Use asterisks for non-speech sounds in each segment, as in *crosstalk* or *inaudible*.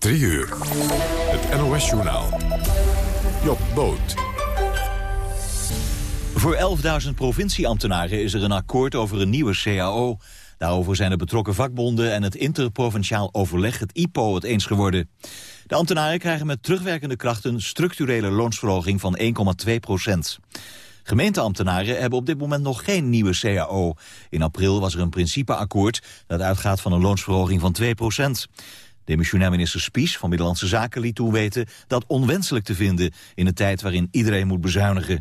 3 uur. Het NOS-journaal. Job Boot. Voor 11.000 provincieambtenaren is er een akkoord over een nieuwe CAO. Daarover zijn de betrokken vakbonden en het interprovinciaal overleg, het IPO, het eens geworden. De ambtenaren krijgen met terugwerkende kracht een structurele loonsverhoging van 1,2 procent. Gemeenteambtenaren hebben op dit moment nog geen nieuwe CAO. In april was er een principeakkoord dat uitgaat van een loonsverhoging van 2 procent. Demissionair minister Spies van Middellandse Zaken liet toen weten dat onwenselijk te vinden in een tijd waarin iedereen moet bezuinigen.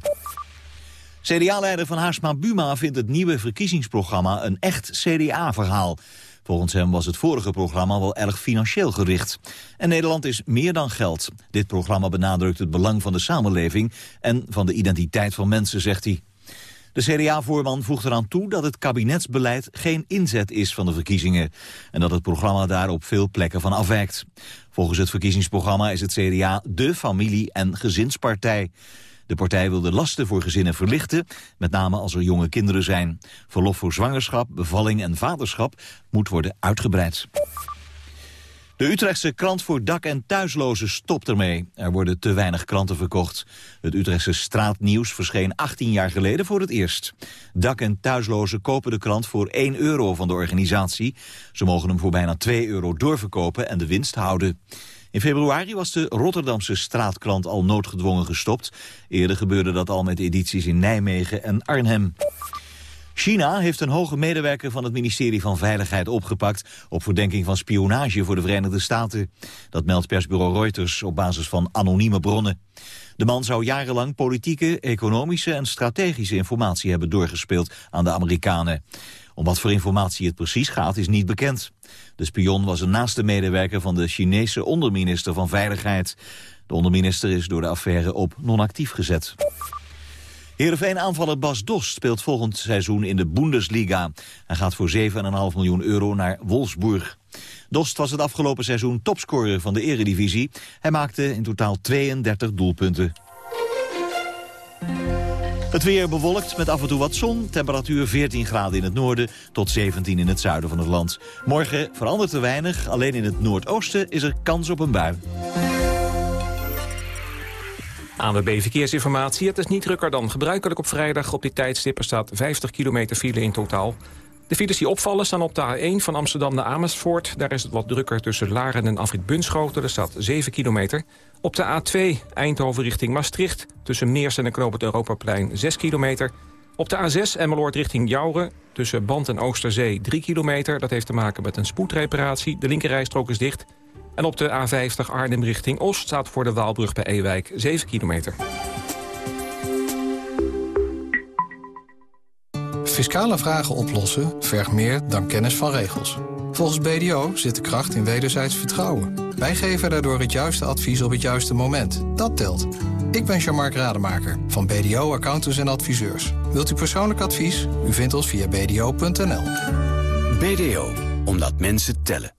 CDA-leider van Haarsma Buma vindt het nieuwe verkiezingsprogramma een echt CDA-verhaal. Volgens hem was het vorige programma wel erg financieel gericht. En Nederland is meer dan geld. Dit programma benadrukt het belang van de samenleving en van de identiteit van mensen, zegt hij. De CDA-voorman voegt eraan toe dat het kabinetsbeleid geen inzet is van de verkiezingen. En dat het programma daar op veel plekken van afwijkt. Volgens het verkiezingsprogramma is het CDA de familie- en gezinspartij. De partij wil de lasten voor gezinnen verlichten, met name als er jonge kinderen zijn. Verlof voor zwangerschap, bevalling en vaderschap moet worden uitgebreid. De Utrechtse krant voor dak- en thuislozen stopt ermee. Er worden te weinig kranten verkocht. Het Utrechtse straatnieuws verscheen 18 jaar geleden voor het eerst. Dak- en thuislozen kopen de krant voor 1 euro van de organisatie. Ze mogen hem voor bijna 2 euro doorverkopen en de winst houden. In februari was de Rotterdamse straatkrant al noodgedwongen gestopt. Eerder gebeurde dat al met edities in Nijmegen en Arnhem. China heeft een hoge medewerker van het ministerie van Veiligheid opgepakt... op verdenking van spionage voor de Verenigde Staten. Dat meldt persbureau Reuters op basis van anonieme bronnen. De man zou jarenlang politieke, economische en strategische informatie hebben doorgespeeld aan de Amerikanen. Om wat voor informatie het precies gaat is niet bekend. De spion was een naaste medewerker van de Chinese onderminister van Veiligheid. De onderminister is door de affaire op non-actief gezet. Heerenveen-aanvaller Bas Dost speelt volgend seizoen in de Bundesliga. Hij gaat voor 7,5 miljoen euro naar Wolfsburg. Dost was het afgelopen seizoen topscorer van de eredivisie. Hij maakte in totaal 32 doelpunten. Het weer bewolkt met af en toe wat zon. Temperatuur 14 graden in het noorden tot 17 in het zuiden van het land. Morgen verandert er weinig. Alleen in het noordoosten is er kans op een bui. ANWB Verkeersinformatie. Het is niet drukker dan gebruikelijk op vrijdag. Op dit tijdstip er staat 50 kilometer file in totaal. De files die opvallen staan op de A1 van Amsterdam naar Amersfoort. Daar is het wat drukker tussen Laren en Afrit Bunschoten. Er staat 7 kilometer. Op de A2 Eindhoven richting Maastricht. Tussen Meers en Knoop het Europaplein 6 kilometer. Op de A6 Emmeloord richting Jouren. Tussen Band en Oosterzee 3 kilometer. Dat heeft te maken met een spoedreparatie. De linkerrijstrook is dicht. En op de A50 Arnhem richting Oost staat voor de Waalbrug bij Ewijk 7 kilometer. Fiscale vragen oplossen vergt meer dan kennis van regels. Volgens BDO zit de kracht in wederzijds vertrouwen. Wij geven daardoor het juiste advies op het juiste moment. Dat telt. Ik ben Jean-Marc Rademaker van BDO Accountants en Adviseurs. Wilt u persoonlijk advies? U vindt ons via bdo.nl. BDO, omdat mensen tellen.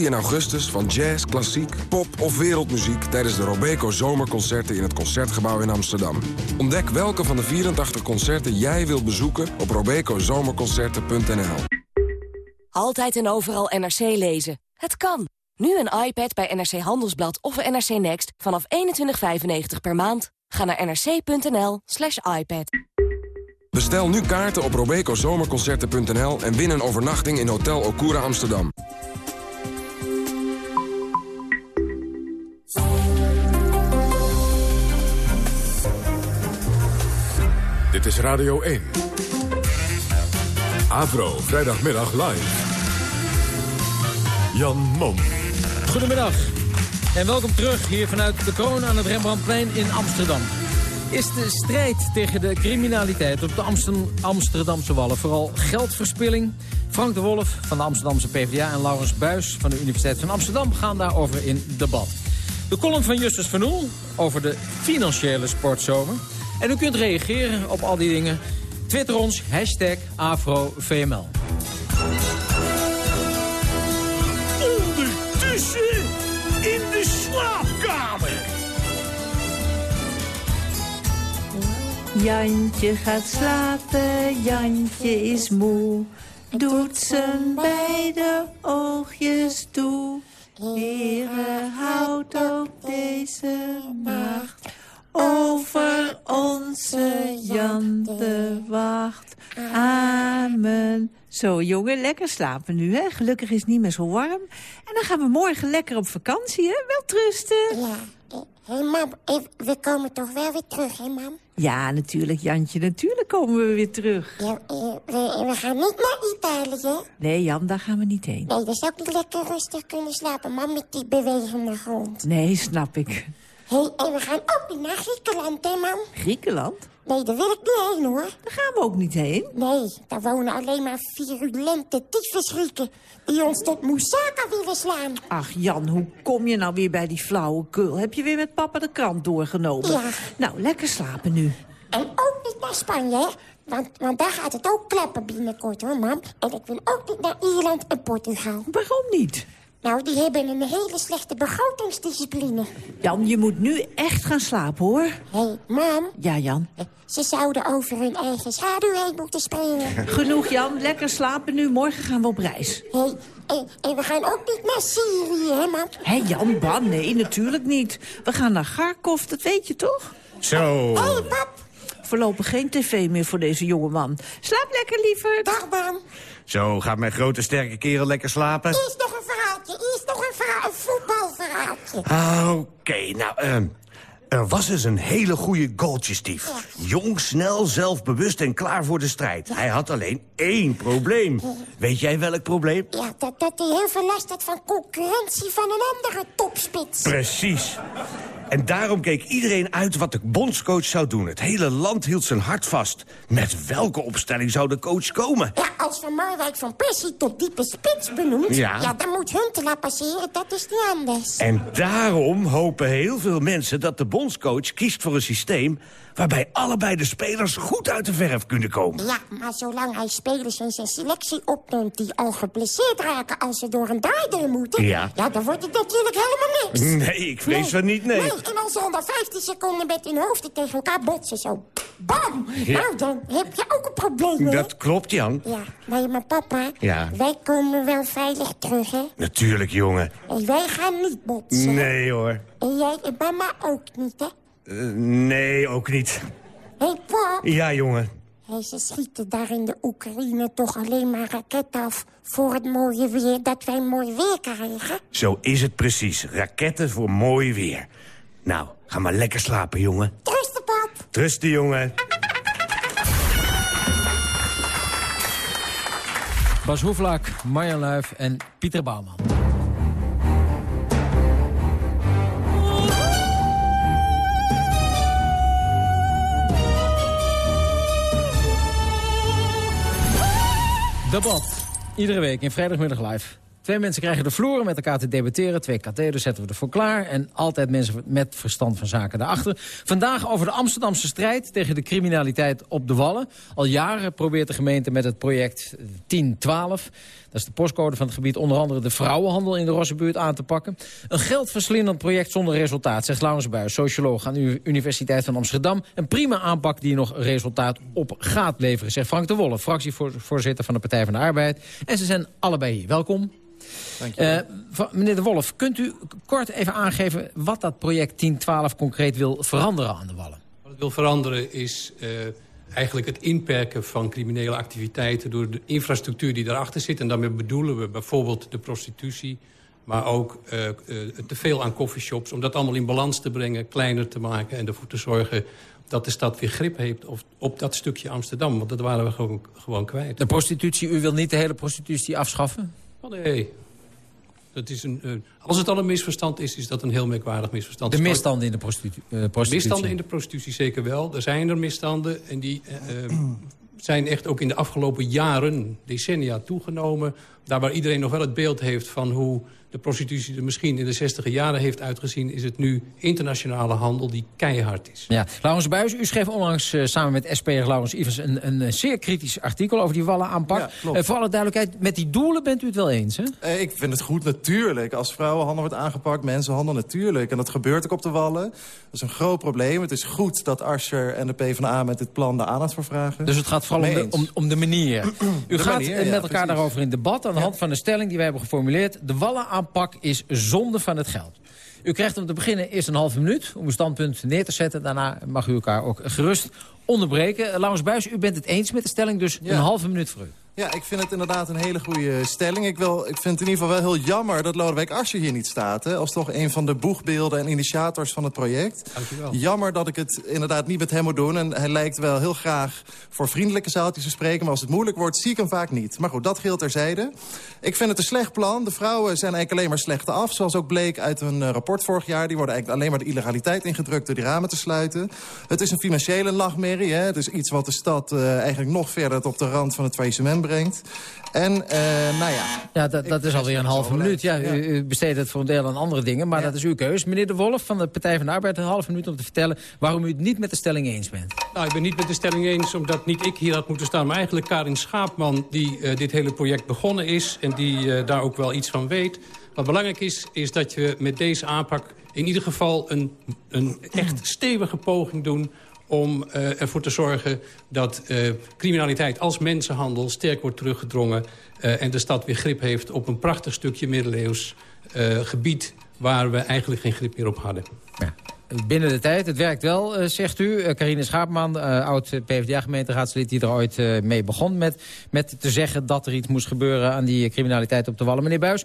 juli en augustus van jazz, klassiek, pop of wereldmuziek... tijdens de Robeco Zomerconcerten in het Concertgebouw in Amsterdam. Ontdek welke van de 84 concerten jij wilt bezoeken op robecozomerconcerten.nl. Altijd en overal NRC lezen. Het kan. Nu een iPad bij NRC Handelsblad of NRC Next vanaf 21,95 per maand. Ga naar nrc.nl slash iPad. Bestel nu kaarten op robecozomerconcerten.nl en win een overnachting in Hotel Okura Amsterdam. Dit is Radio 1. Avro, vrijdagmiddag live. Jan Mom. Goedemiddag en welkom terug hier vanuit de kroon aan het Rembrandtplein in Amsterdam. Is de strijd tegen de criminaliteit op de Amsterdamse Wallen vooral geldverspilling? Frank de Wolf van de Amsterdamse PvdA en Laurens Buis van de Universiteit van Amsterdam gaan daarover in debat. De column van Justus van Oel over de financiële sportzomer. En u kunt reageren op al die dingen. Twitter ons, hashtag AfroVML. Ondertussen in de slaapkamer. Jantje gaat slapen, Jantje is moe. Doet zijn beide oogjes toe. Heren, houd ook deze nacht over onze Jan de wacht. Amen. Zo, jongen, lekker slapen nu, hè? Gelukkig is het niet meer zo warm. En dan gaan we morgen lekker op vakantie, hè? Wel trusten. Ja. Hé, hey, mam, we komen toch wel weer terug, hè, mam? Ja, natuurlijk, Jantje. Natuurlijk komen we weer terug. Ja, we, we, gaan niet naar Italië. Nee, Jan, daar gaan we niet heen. Nee, we zou niet lekker rustig kunnen slapen, mam, met die bewegende grond. Nee, snap ik. Hé, hey, en we gaan ook niet naar Griekenland, hè, mam? Griekenland? Nee, daar wil ik niet heen, hoor. Daar gaan we ook niet heen. Nee, daar wonen alleen maar virulente tyfusgrieken... die ons tot Moussaka willen slaan. Ach, Jan, hoe kom je nou weer bij die flauwekul? Heb je weer met papa de krant doorgenomen? Ja. Nou, lekker slapen nu. En ook niet naar Spanje, hè? Want, want daar gaat het ook klappen binnenkort, hoor, mam. En ik wil ook niet naar Ierland en Portugal. Waarom niet? Nou, die hebben een hele slechte begrotingsdiscipline. Jan, je moet nu echt gaan slapen, hoor. Hé, hey, mam. Ja, Jan? Ze zouden over hun eigen schaduw heen moeten springen. Genoeg, Jan. Lekker slapen nu. Morgen gaan we op reis. Hé, hey, en, en, we gaan ook niet naar Syrië, hè, mam? Hé, hey, Jan, ban? Nee, natuurlijk niet. We gaan naar Garkov, dat weet je toch? Zo. Hé, hey, pap. Voorlopig geen tv meer voor deze jonge man. Slaap lekker, liever. Dag, man. Zo, gaat mijn grote sterke kerel lekker slapen? Eerst nog een verhaaltje, eerst nog een, verhaal, een voetbalverhaaltje. Ah, Oké, okay, nou, uh, er was eens een hele goede goaltjestief. Ja. Jong, snel, zelfbewust en klaar voor de strijd. Hij had alleen één probleem. Weet jij welk probleem? Ja, dat, dat hij heel veel last had van concurrentie van een andere topspits. Precies. En daarom keek iedereen uit wat de bondscoach zou doen. Het hele land hield zijn hart vast. Met welke opstelling zou de coach komen? Ja, als Van Marwijk van Persie tot diepe spits benoemt... Ja. ja dan moet Huntelaar passeren, dat is niet anders. En daarom hopen heel veel mensen dat de bondscoach kiest voor een systeem... waarbij allebei de spelers goed uit de verf kunnen komen. Ja, maar zolang hij spelers in zijn selectie opneemt... die al geblesseerd raken als ze door een draaideur moeten... Ja. ja, dan wordt het natuurlijk helemaal niks. Nee, ik vrees nee. van niet, nee. nee. En als ze onder 15 seconden met hun hoofden tegen elkaar botsen, zo bam! Ja. Nou, dan heb je ook een probleem, hè? Dat klopt, Jan. Ja, maar, maar papa, ja. wij komen wel veilig terug, hè? Natuurlijk, jongen. En wij gaan niet botsen. Nee, hoor. En jij en mama ook niet, hè? Uh, nee, ook niet. Hé, hey, pap. Ja, jongen. Hey, ze schieten daar in de Oekraïne toch alleen maar raketten af... voor het mooie weer, dat wij mooi weer krijgen? Zo is het precies. Raketten voor mooi weer. Nou, ga maar lekker slapen, jongen. Trusten, pap. Trusten, jongen. Bas Hoeflaak, Marjan Luif en Pieter Bouwman. Debat. Iedere week in vrijdagmiddag live. Twee mensen krijgen de vloer om met elkaar te debatteren. Twee katheders zetten we ervoor klaar. En altijd mensen met verstand van zaken daarachter. Vandaag over de Amsterdamse strijd tegen de criminaliteit op de Wallen. Al jaren probeert de gemeente met het project 1012... dat is de postcode van het gebied... onder andere de vrouwenhandel in de Rossenbuurt aan te pakken. Een geldverslindend project zonder resultaat, zegt Laurens Buijs... socioloog aan de Universiteit van Amsterdam. Een prima aanpak die nog resultaat op gaat leveren... zegt Frank de Wolle, fractievoorzitter van de Partij van de Arbeid. En ze zijn allebei hier. Welkom. Uh, meneer De Wolf, kunt u kort even aangeven wat dat project 1012 concreet wil veranderen aan de Wallen? Wat het wil veranderen is uh, eigenlijk het inperken van criminele activiteiten... door de infrastructuur die daarachter zit. En daarmee bedoelen we bijvoorbeeld de prostitutie... maar ook uh, te veel aan coffeeshops. Om dat allemaal in balans te brengen, kleiner te maken... en ervoor te zorgen dat de stad weer grip heeft op, op dat stukje Amsterdam. Want dat waren we gewoon, gewoon kwijt. De prostitutie, u wil niet de hele prostitutie afschaffen? Oh, nee. Dat is een, uh, als het al een misverstand is, is dat een heel merkwaardig misverstand. De misstanden in de prostitu uh, prostitutie? Misstanden in de prostitutie zeker wel. Er zijn er misstanden en die uh, zijn echt ook in de afgelopen jaren, decennia toegenomen... daar waar iedereen nog wel het beeld heeft van hoe de prostitutie er misschien in de 60 jaren heeft uitgezien... is het nu internationale handel die keihard is. Ja, Laurens Buijs, u schreef onlangs uh, samen met SP'er Laurens Ivers... Een, een, zeer kritisch artikel over die wallenaanpak. Ja, uh, voor alle duidelijkheid, met die doelen bent u het wel eens, hè? Uh, ik vind het goed natuurlijk. Als vrouwenhandel wordt aangepakt, mensenhandel natuurlijk. En dat gebeurt ook op de wallen. Dat is een groot probleem. Het is goed dat Asscher en de PvdA met dit plan de aandacht voor vragen. Dus het gaat vooral om de, om, om de manier. *clears throat* U de gaat manier, met ja, elkaar precies. daarover in debat aan de hand van de stelling die wij hebben geformuleerd. De wallenaanpak aanpak is zonde van het geld. U krijgt om te beginnen eerst een halve minuut om uw standpunt neer te zetten. Daarna mag u elkaar ook gerust onderbreken. Laurens Buis, u bent het eens met de stelling, dus ja. een halve minuut voor u. Ja, ik vind het inderdaad een hele goede stelling. Ik, wil, ik vind het in ieder geval wel heel jammer dat Lodewijk Asscher hier niet staat. Hè, als toch een van de boegbeelden en initiators van het project. Dankjewel. Jammer dat ik het inderdaad niet met hem moet doen. En hij lijkt wel heel graag voor vriendelijke zaaltjes te spreken. Maar als het moeilijk wordt, zie ik hem vaak niet. Maar goed, dat geldt terzijde. Ik vind het een slecht plan. De vrouwen zijn eigenlijk alleen maar slechter af. Zoals ook bleek uit een uh, rapport vorig jaar. Die worden eigenlijk alleen maar de illegaliteit ingedrukt door die ramen te sluiten. Het is een financiële nachtmerrie. Hè. Het is iets wat de stad uh, eigenlijk nog verder op de rand van het faillissement brengt. En, uh, nou ja... Ja, dat, dat is alweer een halve minuut. Ja, u, u, besteedt het voor een deel aan andere dingen, maar ja. dat is uw keus. Meneer De Wolf van de Partij van de Arbeid, een halve minuut om te vertellen... waarom u het niet met de stelling eens bent. Nou, ik ben niet met de stelling eens, omdat niet ik hier had moeten staan... maar eigenlijk Karin Schaapman, die uh, dit hele project begonnen is... en die uh, daar ook wel iets van weet. Wat belangrijk is, is dat je met deze aanpak... in ieder geval een, een echt stevige poging doen om uh, ervoor te zorgen dat uh, criminaliteit als mensenhandel sterk wordt teruggedrongen... Uh, en de stad weer grip heeft op een prachtig stukje middeleeuws gebied... waar we eigenlijk geen grip meer op hadden. Ja binnen de tijd. Het werkt wel, uh, zegt u. Uh, Carine Schaapman, uh, oud PvdA-gemeenteraadslid... die er ooit mee begon met, met te zeggen dat er iets moest gebeuren... aan die criminaliteit op de Wallen. Meneer Buis,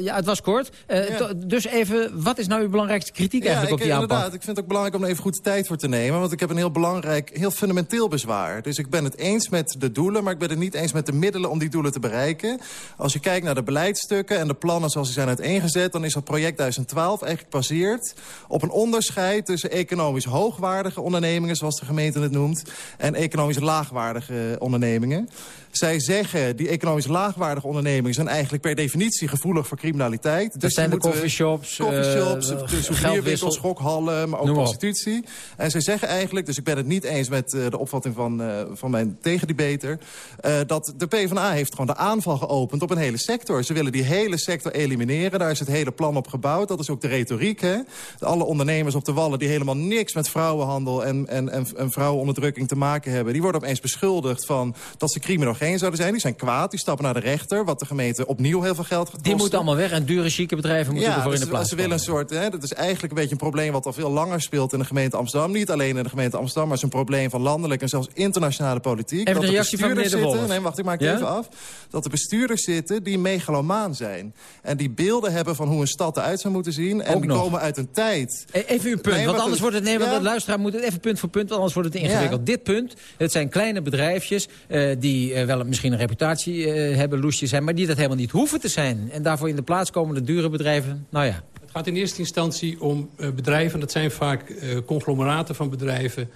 ja, het was kort. Ja. Dus even, wat is nou uw belangrijkste kritiek ja, eigenlijk op die aanpak? Inderdaad, ik vind het ook belangrijk om er even goed tijd voor te nemen. Want ik heb een heel belangrijk, heel fundamenteel bezwaar. Dus ik ben het eens met de doelen... maar ik ben het niet eens met de middelen om die doelen te bereiken. Als je kijkt naar de beleidsstukken en de plannen zoals die zijn uiteengezet... dan is dat project 1012 eigenlijk gebaseerd op een onderscheid... tussen economisch hoogwaardige ondernemingen... zoals de gemeente het noemt, en economisch laagwaardige ondernemingen. Zij zeggen, die economisch laagwaardige ondernemingen... zijn eigenlijk per definitie gevoelig voor criminaliteit. Dat dus zijn de coffeeshops, coffeeshops uh, souvenirwinkels, schokhallen, maar ook prostitutie. En zij zeggen eigenlijk, dus ik ben het niet eens met uh, de opvatting van, uh, van mijn tegendebater... Uh, dat de PvdA heeft gewoon de aanval geopend op een hele sector. Ze willen die hele sector elimineren. Daar is het hele plan op gebouwd. Dat is ook de retoriek. Hè? Alle ondernemers op de Wallen die helemaal niks met vrouwenhandel... en, en, en, en vrouwenonderdrukking te maken hebben... die worden opeens beschuldigd van dat ze zouden zijn. Die zijn kwaad, die stappen naar de rechter. Wat de gemeente opnieuw heel veel geld gaat Die moeten allemaal weg en dure, chique bedrijven moeten ja, ervoor dus in de plaats ze willen een soort, hè, Dat is eigenlijk een beetje een probleem wat al veel langer speelt in de gemeente Amsterdam. Niet alleen in de gemeente Amsterdam, maar het is een probleem van landelijk en zelfs internationale politiek. Even dat de reactie van meneer De Wolf. Nee, wacht, ik maak het ja? even af. Dat er bestuurders zitten die megalomaan zijn. En die beelden hebben van hoe een stad eruit zou moeten zien. En Ook die nog. komen uit een tijd. E even uw punt, nee, want anders wordt het... Nee, want ja. de luisteraar moet het even punt voor punt, want anders wordt het ingewikkeld. Dit punt, het zijn kleine bedrijfjes uh, die uh, wel misschien een reputatie uh, hebben, loesje zijn... maar die dat helemaal niet hoeven te zijn. En daarvoor in de plaats komen de dure bedrijven, nou ja. Het gaat in eerste instantie om uh, bedrijven, dat zijn vaak uh, conglomeraten van bedrijven...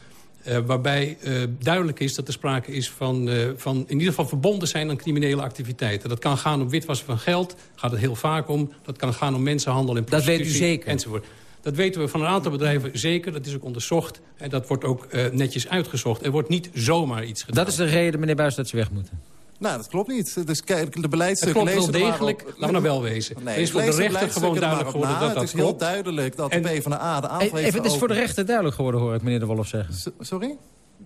Uh, waarbij uh, duidelijk is dat er sprake is van, uh, van in ieder geval verbonden zijn aan criminele activiteiten. Dat kan gaan om witwassen van geld, gaat het heel vaak om. Dat kan gaan om mensenhandel en prostitutie. Dat weet u zeker? Enzovoort. Dat weten we van een aantal bedrijven zeker. Dat is ook onderzocht. En dat wordt ook uh, netjes uitgezocht. Er wordt niet zomaar iets gedaan. Dat is de reden, meneer Buis, dat ze weg moeten. Nou, dat klopt niet. Dus kijk, de beleidsstukken Het klopt wel degelijk, laten we nou wel wezen. Nee, er is voor de rechter gewoon duidelijk geworden na. dat dat Het is heel duidelijk dat de PvdA de aanval Even, het is voor de rechter duidelijk geworden, hoor ik meneer De Wolf zeggen. S sorry?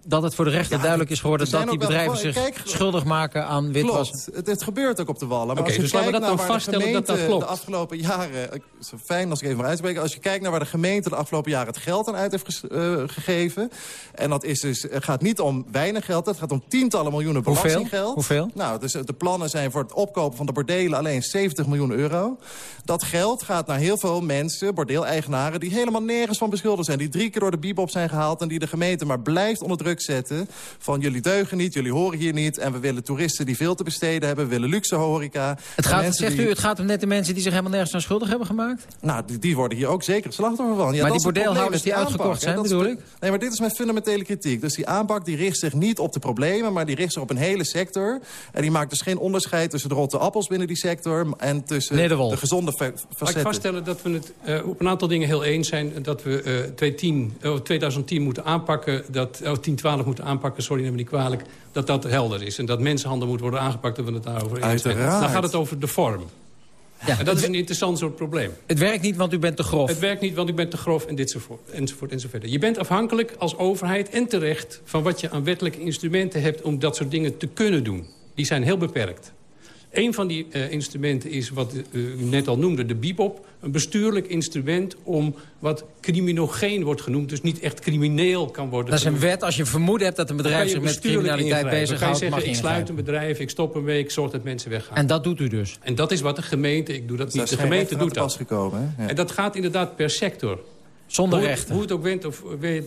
Dat het voor de rechter ja, duidelijk is geworden... dat die bedrijven zich kijk, schuldig maken aan witwassen. Klopt, het, het, gebeurt ook op de Wallen. Maar okay, als je dus kijkt we dat naar dan vaststellen gemeente, dat dat klopt. de afgelopen jaren... Fijn als ik even maar uitspreek. Als je kijkt naar waar de gemeente de afgelopen jaren het geld aan uit heeft uh, gegeven... en dat is dus, het gaat niet om weinig geld, het gaat om tientallen miljoenen belastinggeld. Hoeveel? Nou, dus de plannen zijn voor het opkopen van de bordelen alleen 70 miljoen euro. Dat geld gaat naar heel veel mensen, bordeeleigenaren... die helemaal nergens van beschuldigd zijn. Die drie keer door de bibop zijn gehaald... en die de gemeente maar blijft onder zetten... van jullie deugen niet, jullie horen hier niet... en we willen toeristen die veel te besteden hebben, we willen luxe horeca. Het gaat, zegt u, het gaat om net de mensen die zich helemaal nergens aan schuldig hebben gemaakt? Nou, die, die worden hier ook zeker slachtoffer van. Ja, maar die bordeelhouders die, die uitgekocht zijn, bedoel ik? Nee, maar dit is mijn fundamentele kritiek. Dus die aanpak die richt zich niet op de problemen... maar die richt zich op een hele sector. En die maakt dus geen onderscheid tussen de rotte appels binnen die sector... en tussen de, gezonde facetten. Laat ik vaststellen dat we het eh, op een aantal dingen heel eens zijn... dat we eh, 2010, 2010 eh, moeten aanpakken... dat, 10, 12 moeten aanpakken, sorry, neem me niet kwalijk... dat dat helder is en dat mensenhandel moet worden aangepakt... dat we het daarover eens Dan gaat het over de vorm. Ja, en dat is een interessant soort probleem. Het werkt niet, want u bent te grof. Het werkt niet, want u bent te grof en dit soort, enzovoort enzovoort. Je bent afhankelijk als overheid en terecht... van wat je aan wettelijke instrumenten hebt om dat soort dingen te kunnen doen. Die zijn heel beperkt. Een van die uh, instrumenten is wat uh, u net al noemde, de bibop. Een bestuurlijk instrument om wat criminogeen wordt genoemd. Dus niet echt crimineel kan worden Dat is een wet. Als je vermoeden hebt dat een bedrijf zich met criminaliteit bezighoudt, mag je Ik sluit een bedrijf, ik stop een week, zorg dat mensen weggaan. En dat doet u dus? En dat is wat de gemeente, ik doe dat niet, de gemeente doet dat. Gekomen, hè? Ja. En dat gaat inderdaad per sector. Zonder hoe, rechten. Hoe het ook went of,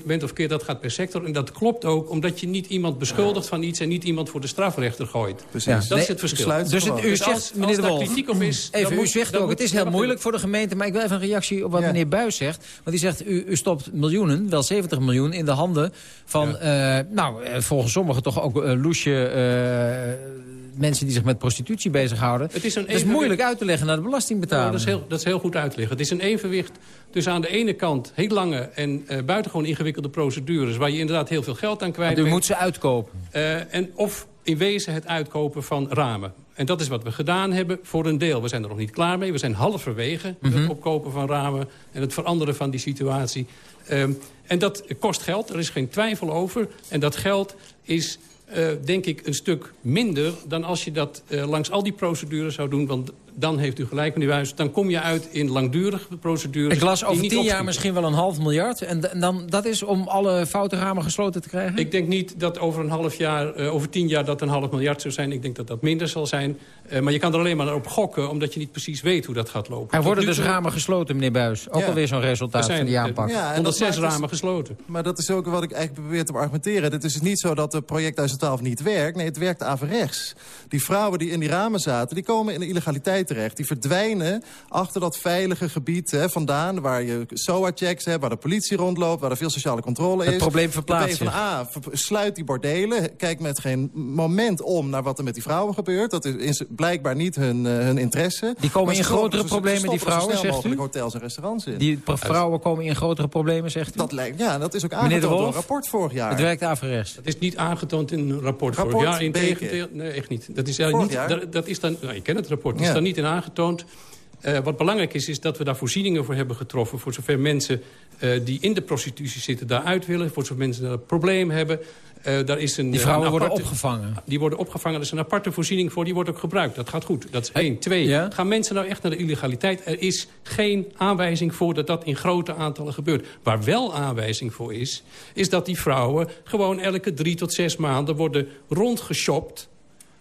went of keer, dat gaat per sector. En dat klopt ook, omdat je niet iemand beschuldigt van iets... en niet iemand voor de strafrechter gooit. Precies. Ja. Dat nee, is het verschil. Dus het, u dus zegt, als, meneer als de Wolf, kritiek op is... Even, u moet, zegt ook, het is heel moeilijk voor de gemeente... maar ik wil even een reactie op wat ja. meneer Buis zegt. Want die zegt, u, u, stopt miljoenen, wel 70 miljoen... in de handen van, ja. uh, nou, volgens sommigen toch ook uh, loesje... Uh, mensen die zich met prostitutie bezighouden. Het is, een het is moeilijk uit te leggen naar de belastingbetaler. Ja, dat, is heel, dat is heel goed uit te leggen. Het is een evenwicht tussen aan de ene kant heel lange en uh, buitengewoon ingewikkelde procedures... waar je inderdaad heel veel geld aan kwijt bent. U moet ze uitkopen. Uh, en of in wezen het uitkopen van ramen. En dat is wat we gedaan hebben voor een deel. We zijn er nog niet klaar mee. We zijn halverwege mm -hmm. het opkopen van ramen en het veranderen van die situatie. Um, en dat kost geld, er is geen twijfel over. En dat geld is uh, denk ik een stuk minder dan als je dat uh, langs al die procedures zou doen. Want dan heeft u gelijk, meneer Wijs. Dan kom je uit in langdurige procedures. Ik las over tien jaar misschien wel een half miljard. En dan, dat is om alle foute ramen gesloten te krijgen? Ik denk niet dat over een half jaar, uh, over tien jaar dat een half miljard zou zijn. Ik denk dat dat minder zal zijn. Uh, maar je kan er alleen maar op gokken, omdat je niet precies weet hoe dat gaat lopen. Er worden dus ramen gesloten, meneer Buis. Ook ja. alweer zo'n resultaat zijn, van die aanpak. Ja, en 106 ramen dus, gesloten. Maar dat is ook wat ik eigenlijk probeer te argumenteren. Het is dus niet zo dat het project 2012 niet werkt. Nee, het werkt averechts. Die vrouwen die in die ramen zaten, die komen in de illegaliteit terecht. Die verdwijnen achter dat veilige gebied hè, vandaan... waar je SOA-checks hebt, waar de politie rondloopt... waar er veel sociale controle is. Het probleem verplaatst De PvdA sluit die bordelen, kijkt met geen moment om... naar wat er met die vrouwen gebeurt. Dat is blijkbaar niet hun, uh, hun interesse. Die komen in grotere problemen, die vrouwen, zegt u? hotels en restaurants in. Die vrouwen komen in grotere problemen, zegt u? Dat lijkt, ja, dat is ook aangetoond door een rapport vorig jaar. Het werkt averechts. Dat is niet aangetoond in een rapport, rapport vorig jaar. Integendeel, nee, echt niet. Dat is, niet, dat, dat, is dan, nou, je kent het rapport, dat is dan niet in aangetoond. Uh, wat belangrijk is, is dat we daar voorzieningen voor hebben getroffen... voor zover mensen uh, die in de prostitutie zitten daaruit willen... voor zover mensen een probleem hebben. Uh, daar is een, die vrouwen een aparte, worden opgevangen? Die worden opgevangen. Er is een aparte voorziening voor, die wordt ook gebruikt. Dat gaat goed. Dat is hey, één. Twee, ja? gaan mensen nou echt naar de illegaliteit? Er is geen aanwijzing voor dat dat in grote aantallen gebeurt. Waar wel aanwijzing voor is, is dat die vrouwen... gewoon elke drie tot zes maanden worden rondgeshopt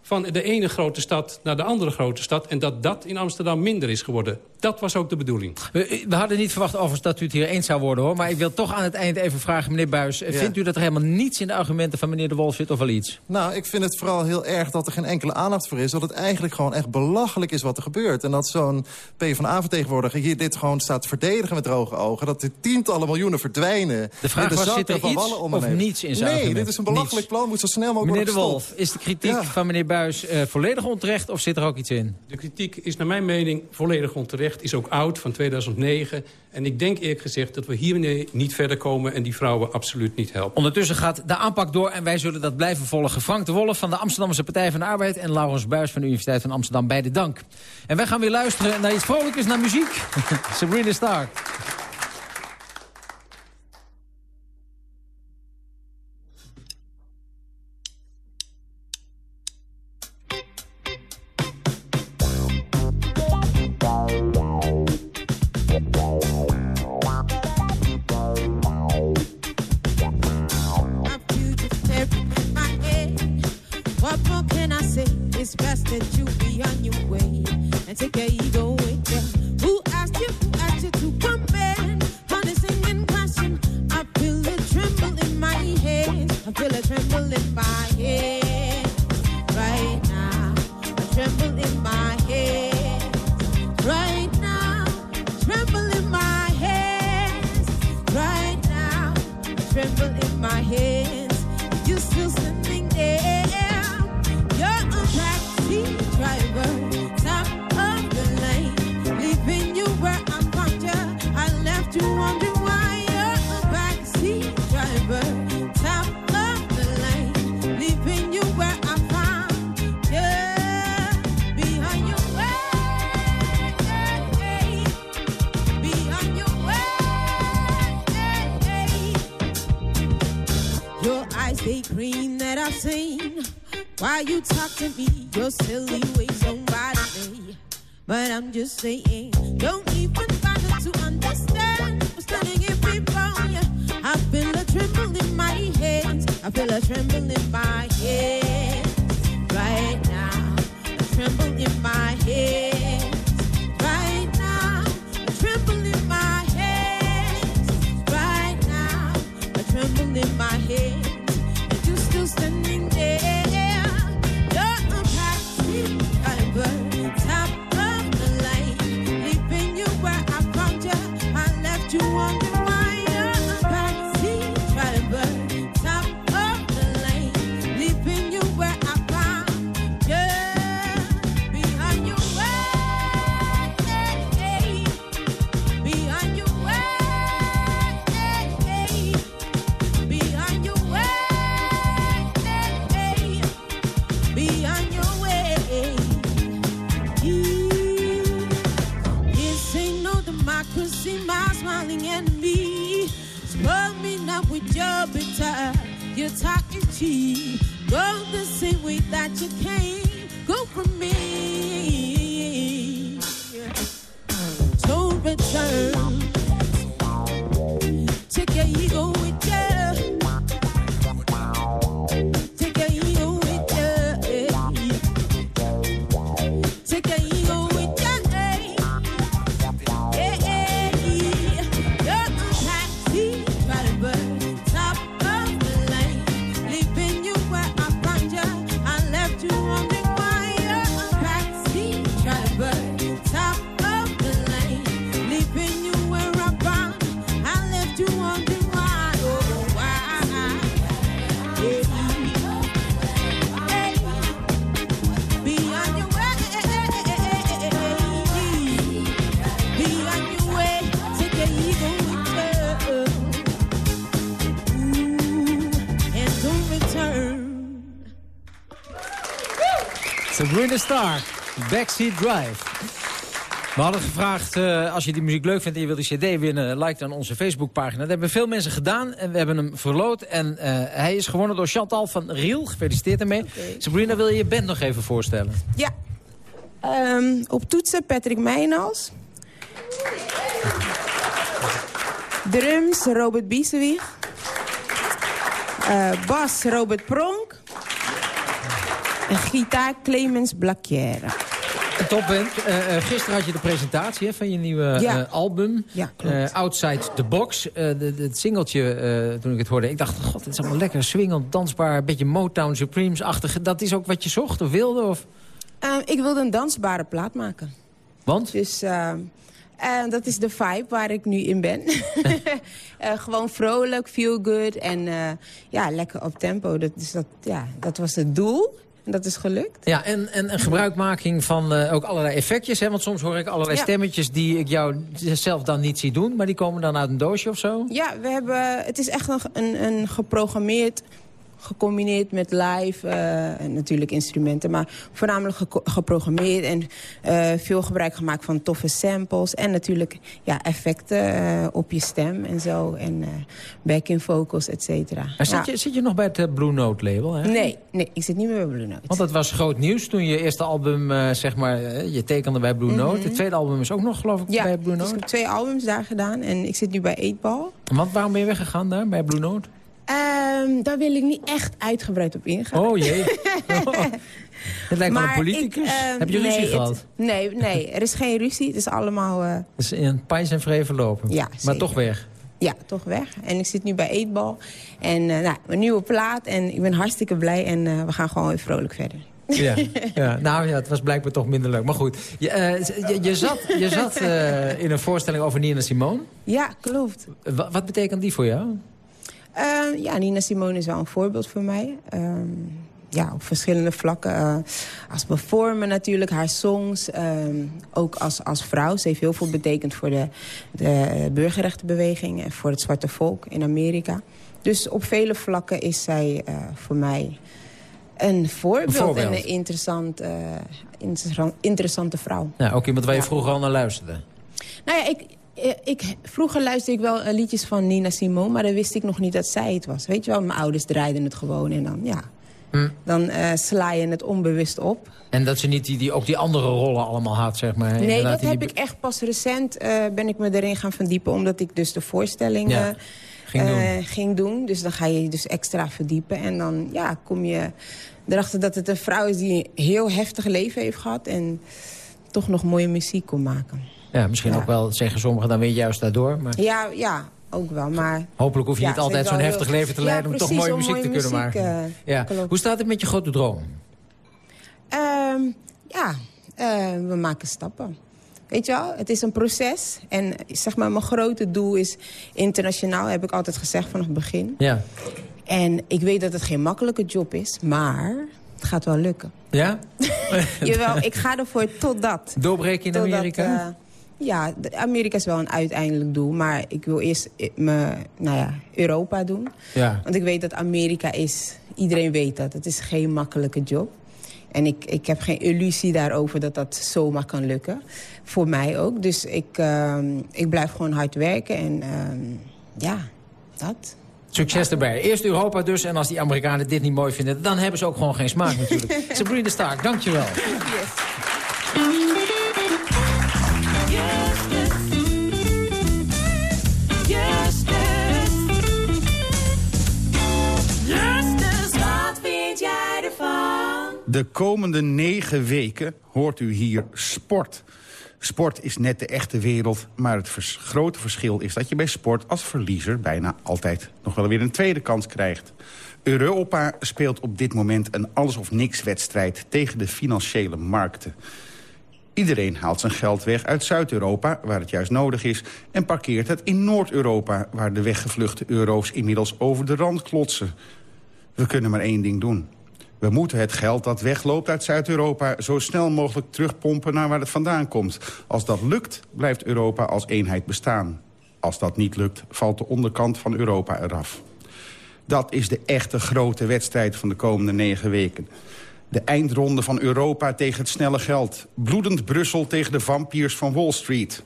van de ene grote stad naar de andere grote stad... en dat dat in Amsterdam minder is geworden. Dat was ook de bedoeling. We, we hadden niet verwacht overigens dat u het hier eens zou worden, hoor. Maar ik wil toch aan het eind even vragen, meneer Buis. Ja. Vindt u dat er helemaal niets in de argumenten van meneer De Wolf zit of wel iets? Nou, ik vind het vooral heel erg dat er geen enkele aandacht voor is. Dat het eigenlijk gewoon echt belachelijk is wat er gebeurt. En dat zo'n PvdA-vertegenwoordiger hier dit gewoon staat te verdedigen met droge ogen. Dat er tientallen miljoenen verdwijnen. De vraag de was, zit er iets of niets in zijn Nee, argument? dit is een belachelijk niets. plan. Moet zo snel mogelijk Meneer De Wolf, is de kritiek ja. van meneer Buis uh, volledig onterecht of zit er ook iets in? De kritiek is naar mijn mening volledig onterecht. Is ook oud, van 2009. En ik denk eerlijk gezegd dat we hiermee niet verder komen... en die vrouwen absoluut niet helpen. Ondertussen gaat de aanpak door en wij zullen dat blijven volgen. Frank de Wolf van de Amsterdamse Partij van de Arbeid... en Laurens Buis van de Universiteit van Amsterdam bij de dank. En wij gaan weer luisteren naar iets vrolijkers, naar muziek. *laughs* Sabrina Stark. Sabrina Stark, Backseat Drive. We hadden gevraagd, eh, als je die muziek leuk vindt en je wilt die cd winnen... like dan onze Facebookpagina. Dat hebben veel mensen gedaan en we hebben hem verloot. En eh, hij is gewonnen door Chantal van Riel. Gefeliciteerd ermee. Sabrina, wil je je band nog even voorstellen? Ja. Ehm, op toetsen Patrick Meijnals. Drums Robert Biesewieg. Eh, bas Robert Pronk. En gitaar Clemens Blacchière. Een topband. Eh, eh, gisteren had je de presentatie hè, van je nieuwe Ja. eh, album. Ja, Outside the Box. Het singeltje, toen ik het hoorde, ik dacht, god, dit is allemaal lekker swingend, dansbaar, een beetje Motown Supremes-achtig. Dat is ook wat je zocht of wilde? Of? Ik wilde een dansbare plaat maken. Want? Dus en dat is de vibe waar ik nu in ben. *laughs* Gewoon vrolijk, feel good en ja, lekker op tempo. Dat, dus dat, ja, dat was het doel. En dat is gelukt. Ja, en, en een gebruikmaking van eh, ook allerlei effectjes. Hè? Want soms hoor ik allerlei Ja. stemmetjes die ik jou zelf dan niet zie doen. Maar die komen dan uit een doosje of zo. Ja, we hebben, het is echt een, een, een geprogrammeerd, gecombineerd met live, en natuurlijk instrumenten, maar voornamelijk geprogrammeerd en eh, veel gebruik gemaakt van toffe samples en natuurlijk ja, effecten eh, op je stem en zo en backing vocals, et cetera. Zit, Ja. je, zit je nog bij het Blue Note label? Hè? Nee, nee, ik zit niet meer bij Blue Note. Want dat was groot nieuws toen je eerste album, zeg maar, je tekende bij Blue Note. Mhm. Het tweede album is ook nog, geloof ik, Ja, bij Blue dus ik Note. heb twee albums daar gedaan en ik zit nu bij 8 Want waarom ben je weggegaan daar, bij Blue Note? Ehm, daar wil ik niet echt uitgebreid op ingaan. Oh jee. *laughs* Het lijkt wel een Maar politicus. ehm, Heb je ruzie nee, het- gehad? nee, nee, er is geen ruzie. Het is allemaal... eh, Dus in pijs en vreven lopen. Ja, maar zeker. toch weg. ja, toch weg. En ik zit nu bij Eetbal. En eh, nou, een nieuwe plaat. En ik ben hartstikke blij. En eh, we gaan gewoon weer vrolijk verder. Ja, *laughs* ja, nou ja, het was blijkbaar toch minder leuk. Maar goed, je, je, je zat, je zat in een voorstelling over Nina Simone. Ja, klopt. Wa- wat betekent die voor jou? Uh, ja, Nina Simone is wel een voorbeeld voor mij. Ehm, ja, op verschillende vlakken. Uh, als performer natuurlijk, haar songs. Ehm, ook als, als vrouw. Ze heeft heel veel betekend voor de, de burgerrechtenbeweging... en voor het zwarte volk in Amerika. Dus op vele vlakken is zij uh, voor mij een voorbeeld, een voorbeeld. en een interessant, interessant, interessante vrouw. Ja, ook iemand waar je vroeger al naar luisterde. Nou ja, ik, ik, vroeger luisterde ik wel liedjes van Nina Simone... maar dan wist ik nog niet dat zij het was. Weet je wel, mijn ouders draaiden het gewoon en dan, ja... Hm. Dan uh, sla je het onbewust op. En dat ze niet die, die, ook die andere rollen allemaal had, zeg maar. Nee, dat heb ik echt pas recent uh, ben ik me erin gaan verdiepen... omdat ik dus de voorstelling ja, uh, ging, doen. ging, doen. Dus dan ga je je dus extra verdiepen. En dan ja, kom je erachter dat het een vrouw is die een heel heftig leven heeft gehad... en toch nog mooie muziek kon maken. Ja, misschien ook wel, zeggen sommigen, dan weet je juist daardoor. Maar... Ja, ja, ook wel. Maar, Hopelijk hoef je niet altijd zo'n heftig leven te leiden... om toch mooie muziek te kunnen maken. Uh, ja. Hoe staat het met je grote droom? Um, ja, uh, we maken stappen. Weet je wel, het is een proces. En zeg maar, mijn grote doel is internationaal, heb ik altijd gezegd vanaf het begin. Ja. En ik weet dat het geen makkelijke job is, maar het gaat wel lukken. Ja? *laughs* Jawel, ik ga ervoor totdat. Doorbreken in Amerika? uh, ja, Amerika is wel een uiteindelijk doel. Maar ik wil eerst me, nou ja, Europa doen. Ja. Want ik weet dat Amerika is... Iedereen weet dat. Het is geen makkelijke job. En ik, ik heb geen illusie daarover dat dat zomaar kan lukken. Voor mij ook. Dus ik, uh, ik blijf gewoon hard werken. En uh, ja, dat. Succes erbij. Eerst Europa dus. En als die Amerikanen dit niet mooi vinden... dan hebben ze ook gewoon geen smaak natuurlijk. *laughs* Sabrina Stark, dankjewel. Yes. De komende negen weken hoort u hier sport. Sport is net de echte wereld, maar het grote verschil is dat je bij sport als verliezer bijna altijd nog wel weer een tweede kans krijgt. Europa speelt op dit moment een alles-of-niks wedstrijd tegen de financiële markten. Iedereen haalt zijn geld weg uit Zuid-Europa, waar het juist nodig is... en parkeert het in Noord-Europa, waar de weggevluchte euro's inmiddels over de rand klotsen. We kunnen maar één ding doen. We moeten het geld dat wegloopt uit Zuid-Europa... zo snel mogelijk terugpompen naar waar het vandaan komt. Als dat lukt, blijft Europa als eenheid bestaan. Als dat niet lukt, valt de onderkant van Europa eraf. Dat is de echte grote wedstrijd van de komende negen weken. De eindronde van Europa tegen het snelle geld. Bloedend Brussel tegen de vampiers van Wall Street.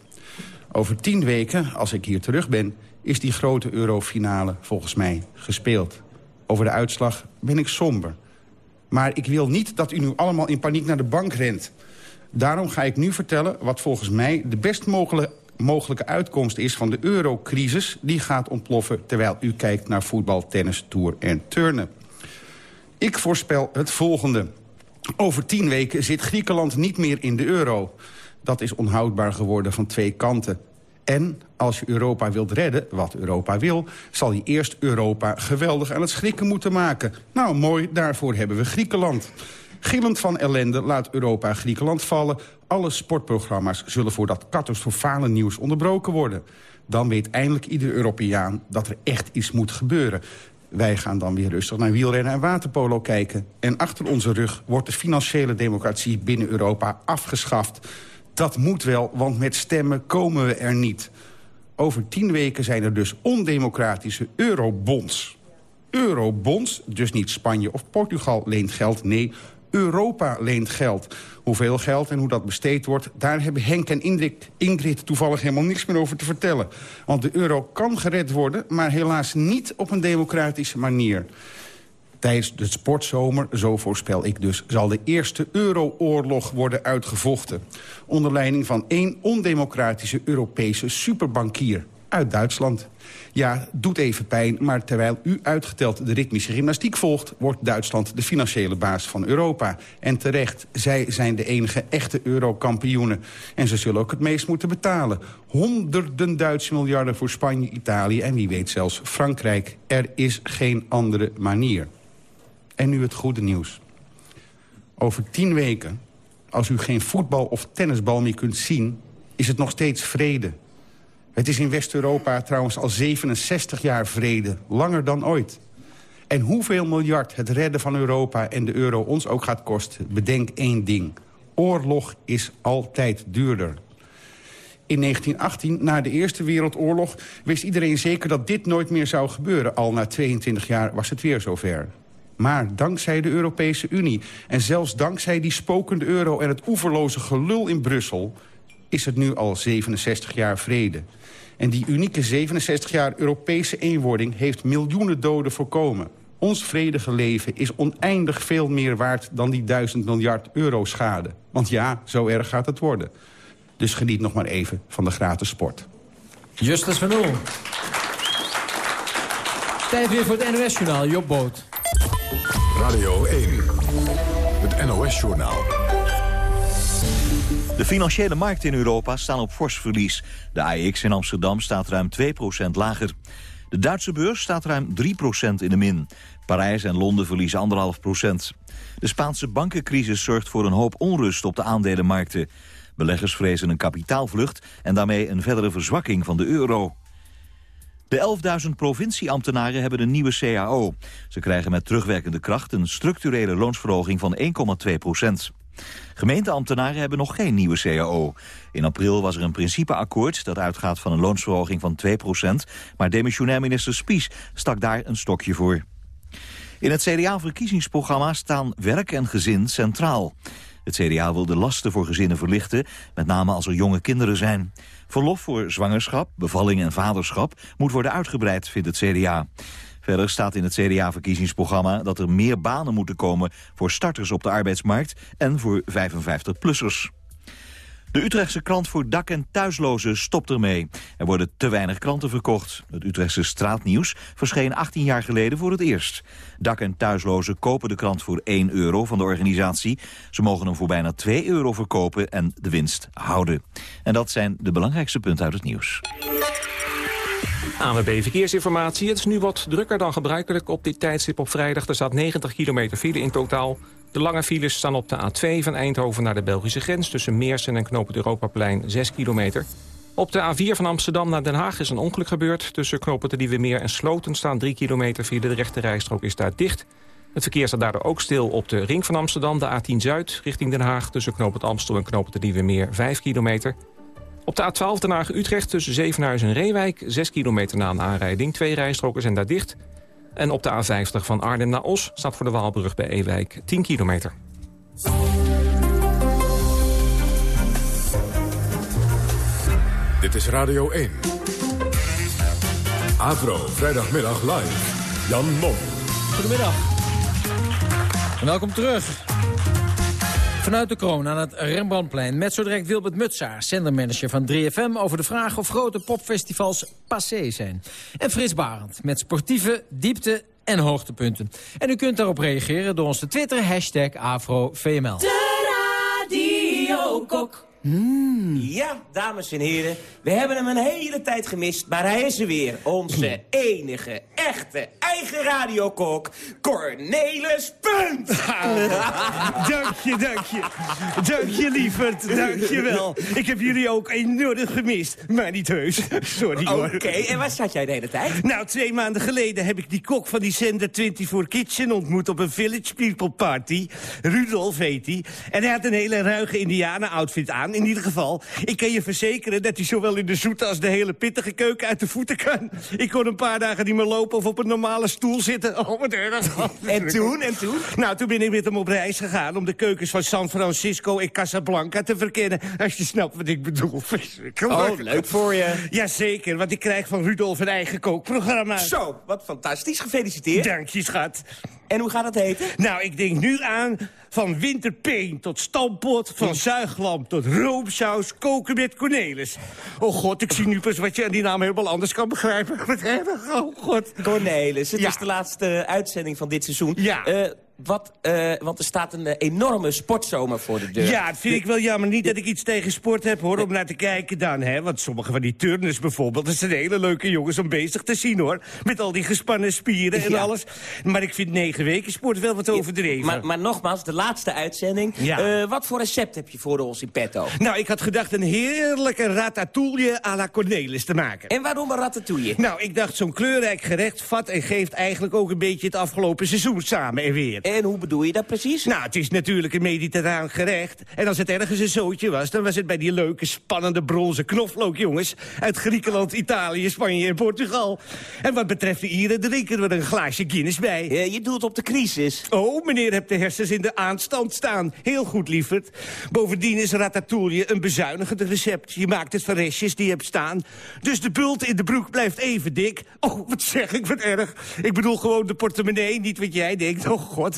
Over tien weken, als ik hier terug ben... is die grote eurofinale volgens mij gespeeld. Over de uitslag ben ik somber... Maar ik wil niet dat u nu allemaal in paniek naar de bank rent. Daarom ga ik nu vertellen wat volgens mij de best mogelijke, mogelijke uitkomst is van de eurocrisis. Die gaat ontploffen terwijl u kijkt naar voetbal, tennis, tour en turnen. Ik voorspel het volgende. Over tien weken zit Griekenland niet meer in de euro. Dat is onhoudbaar geworden van twee kanten. En als je Europa wilt redden, wat Europa wil... zal je eerst Europa geweldig aan het schrikken moeten maken. Nou, mooi, daarvoor hebben we Griekenland. Gillend van ellende laat Europa Griekenland vallen. Alle sportprogramma's zullen voor dat catastrofale nieuws onderbroken worden. Dan weet eindelijk ieder Europeaan dat er echt iets moet gebeuren. Wij gaan dan weer rustig naar wielrennen en waterpolo kijken. En achter onze rug wordt de financiële democratie binnen Europa afgeschaft. Dat moet wel, want met stemmen komen we er niet. Over tien weken zijn er dus ondemocratische eurobonds. Eurobonds, dus niet Spanje of Portugal leent geld. Nee, Europa leent geld. Hoeveel geld en hoe dat besteed wordt... daar hebben Henk en Ingrid, Ingrid toevallig helemaal niks meer over te vertellen. Want de euro kan gered worden, maar helaas niet op een democratische manier. Tijdens de sportzomer, zo voorspel ik dus, zal de eerste euro-oorlog worden uitgevochten. Onder leiding van één ondemocratische Europese superbankier uit Duitsland. Ja, doet even pijn, maar terwijl u uitgeteld de ritmische gymnastiek volgt... wordt Duitsland de financiële baas van Europa. En terecht, zij zijn de enige echte eurokampioenen. En ze zullen ook het meest moeten betalen. Honderden Duitse miljarden voor Spanje, Italië en wie weet zelfs Frankrijk. Er is geen andere manier. En nu het goede nieuws. Over tien weken, als u geen voetbal of tennisbal meer kunt zien... is het nog steeds vrede. Het is in West-Europa trouwens al 67 jaar vrede. Langer dan ooit. En hoeveel miljard het redden van Europa en de euro ons ook gaat kosten... bedenk één ding. Oorlog is altijd duurder. In 1918, na de Eerste Wereldoorlog, wist iedereen zeker dat dit nooit meer zou gebeuren. Al na 22 jaar was het weer zover. Maar dankzij de Europese Unie en zelfs dankzij die spokende euro... en het oeverloze gelul in Brussel is het nu al 67 jaar vrede. En die unieke 67 jaar Europese eenwording heeft miljoenen doden voorkomen. Ons vredige leven is oneindig veel meer waard dan die duizend miljard euro schade. Want ja, zo erg gaat het worden. Dus geniet nog maar even van de gratis sport. Justus van Oel. Tijd weer voor het NOS-journaal, Job Boot. Radio 1, het NOS-journaal. De financiële markten in Europa staan op fors verlies. De AEX in Amsterdam staat ruim 2% lager. De Duitse beurs staat ruim 3% in de min. Parijs en Londen verliezen 1,5% De Spaanse bankencrisis zorgt voor een hoop onrust op de aandelenmarkten. Beleggers vrezen een kapitaalvlucht en daarmee een verdere verzwakking van de euro. De 11.000 provincieambtenaren hebben een nieuwe CAO. Ze krijgen met terugwerkende kracht een structurele loonsverhoging van 1,2 procent. Gemeenteambtenaren hebben nog geen nieuwe CAO. In april was er een principeakkoord dat uitgaat van een loonsverhoging van 2% maar demissionair minister Spies stak daar een stokje voor. In het CDA-verkiezingsprogramma staan werk en gezin centraal. Het CDA wil de lasten voor gezinnen verlichten, met name als er jonge kinderen zijn. Verlof voor zwangerschap, bevalling en vaderschap moet worden uitgebreid, vindt het CDA. Verder staat in het CDA-verkiezingsprogramma dat er meer banen moeten komen voor starters op de arbeidsmarkt en voor 55-plussers. De Utrechtse krant voor dak- en thuislozen stopt ermee. Er worden te weinig kranten verkocht. Het Utrechtse straatnieuws verscheen 18 jaar geleden voor het eerst. Dak- en thuislozen kopen de krant voor 1 euro van de organisatie. Ze mogen hem voor bijna 2 euro verkopen en de winst houden. En dat zijn de belangrijkste punten uit het nieuws. ANWB Verkeersinformatie. Het is nu wat drukker dan gebruikelijk op dit tijdstip op vrijdag. Er staat 90 kilometer file in totaal. De lange files staan op de A2 van Eindhoven naar de Belgische grens... tussen Meersen en Knoop het Europaplein 6 kilometer. Op de A4 van Amsterdam naar Den Haag is een ongeluk gebeurd. Tussen de Nieuwe Meer en Sloten staan 3 kilometer file. De rechte rijstrook is daar dicht. Het verkeer staat daardoor ook stil op de ring van Amsterdam, de A10 Zuid... richting Den Haag tussen Knoop het Amstel en Knoop het Meer 5 kilometer. Op de A12 Den Haag-Utrecht tussen Zevenhuizen en Reewijk... 6 kilometer na een aanrijding. Twee rijstroken zijn daar dicht. En op de A50 van Arnhem naar Os staat voor de Waalbrug bij Ewijk 10 kilometer. Dit is Radio 1. Avro, vrijdagmiddag live. Jan Mom. Goedemiddag. En welkom terug. Vanuit de kroon aan het Rembrandtplein met zo direct Wilbert Mutsaar, zendermanager van 3FM... over de vraag of grote popfestivals passé zijn. En Frits Barend met sportieve diepte en hoogtepunten. En u kunt daarop reageren door ons te twitteren, hashtag AfroVML. Kok. Ja, dames en heren, we hebben hem een hele tijd gemist, maar hij is er weer. Onze enige, echte, eigen radiokok, Cornelis Punt. *laughs* dank je, dank je. Dank je, lieverd. Dank je wel. Ik heb jullie ook enorm gemist, maar niet heus. Sorry hoor. Oké, en waar zat jij de hele tijd? Nou, twee maanden geleden heb ik die kok van die zender 24 Kitchen ontmoet op een Village People Party. Rudolf heet hij. En hij had een hele ruige indianen-outfit aan. In ieder geval, ik kan je verzekeren dat hij zowel in de zoete als de hele pittige keuken uit de voeten kan. Ik kon een paar dagen niet meer lopen of op een normale stoel zitten. Oh, wat erg. En toen, en toen? Nou, toen ben ik met hem op reis gegaan om de keukens van San Francisco en Casablanca te verkennen. Als je snapt wat ik bedoel. *laughs* Oh, leuk voor je. Jazeker, want ik krijg van Rudolf een eigen kookprogramma. Zo, wat fantastisch. Gefeliciteerd. Dank je, schat. En hoe gaat het heten? Nou, ik denk nu aan van winterpeen tot stampot, van zuiglamp tot roomsaus, koken met Cornelis. Oh god, ik zie nu pas wat je aan die naam helemaal anders kan begrijpen. Wat erg, oh god. Cornelis, het Ja. is de laatste uitzending van dit seizoen. Ja. Eh, wat, eh, want er staat een eh, enorme sportzomer voor de deur. Ja, dat vind ik wel jammer. Niet dat ik iets tegen sport heb, hoor, om naar te kijken dan, hè. Want sommige van die turners bijvoorbeeld, dat zijn hele leuke jongens om bezig te zien, hoor. Met al die gespannen spieren en Ja. alles. Maar ik vind negen weken sport wel wat overdreven. Maar, maar nogmaals, de laatste uitzending. Ja. Eh, wat voor recept heb je voor ons in petto? Nou, ik had gedacht een heerlijke ratatouille à la Cornelis te maken. En waarom een ratatouille? Nou, ik dacht zo'n kleurrijk gerecht vat en geeft eigenlijk ook een beetje het afgelopen seizoen samen en weer. En hoe bedoel je dat precies? Nou, het is natuurlijk een mediterraan gerecht. En als het ergens een zootje was, dan was het bij die leuke, spannende bronzen knoflookjongens... uit Griekenland, Italië, Spanje en Portugal. En wat betreft de Ieren drinken we er een glaasje Guinness bij. Eh, je doelt op de crisis. Oh, meneer hebt de hersens in de aanstand staan. Heel goed, lieverd. Bovendien is ratatouille een bezuinigend recept. Je maakt het van restjes die je hebt staan. Dus de bult in de broek blijft even dik. Oh, wat zeg ik, wat erg. Ik bedoel gewoon de portemonnee, niet wat jij denkt. Oh, god.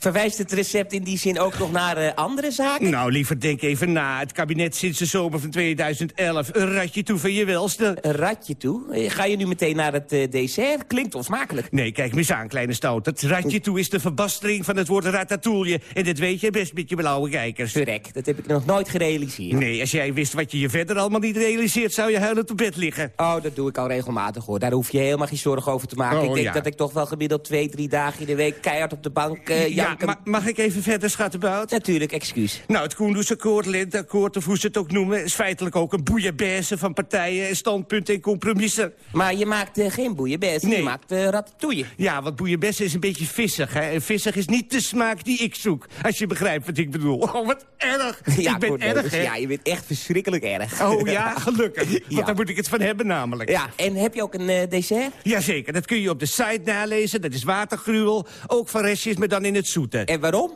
Verwijst het recept in die zin ook nog naar eh, andere zaken? Nou, liever denk even na. Het kabinet sinds de zomer van 2011. Een ratje toe van je welste. Een ratje toe? Eh, Ga je nu meteen naar het eh, dessert? Klinkt onsmakelijk. Nee, kijk me eens aan, kleine stout. Het ratje toe is de verbastering van het woord ratatouille. En dat weet je best met je blauwe kijkers. Verrek, dat heb ik nog nooit gerealiseerd. Nee, als jij wist wat je je verder allemaal niet realiseert... zou je huilend op bed liggen. Oh, dat doe ik al regelmatig hoor. Daar hoef je helemaal geen zorgen over te maken. Oh, ik denk ja. dat ik toch wel gemiddeld twee, drie dagen in de week keihard op de bank Ja, ma- mag ik even verder, schattenbout? Natuurlijk, excuus. Nou, het Koendersakkoord, lenteakkoord, of hoe ze het ook noemen... is feitelijk ook een bouillabaisse van partijen en standpunten en compromissen. Maar je maakt eh, geen boeienbest, Nee. je maakt eh ratatouille. Ja, want bouillabaisse is een beetje vissig, hè. En vissig is niet de smaak die ik zoek, als je begrijpt wat ik bedoel. Oh, wat erg. *laughs* Ja, ik ben erg, hè. Ja, je bent echt verschrikkelijk erg. Oh ja, *laughs* gelukkig. Want daar moet ik het van hebben namelijk. Ja, en heb je ook een eh, dessert? Jazeker, dat kun je op de site nalezen. Dat is watergruwel, ook van restjes, maar dan in het zoete. En waarom?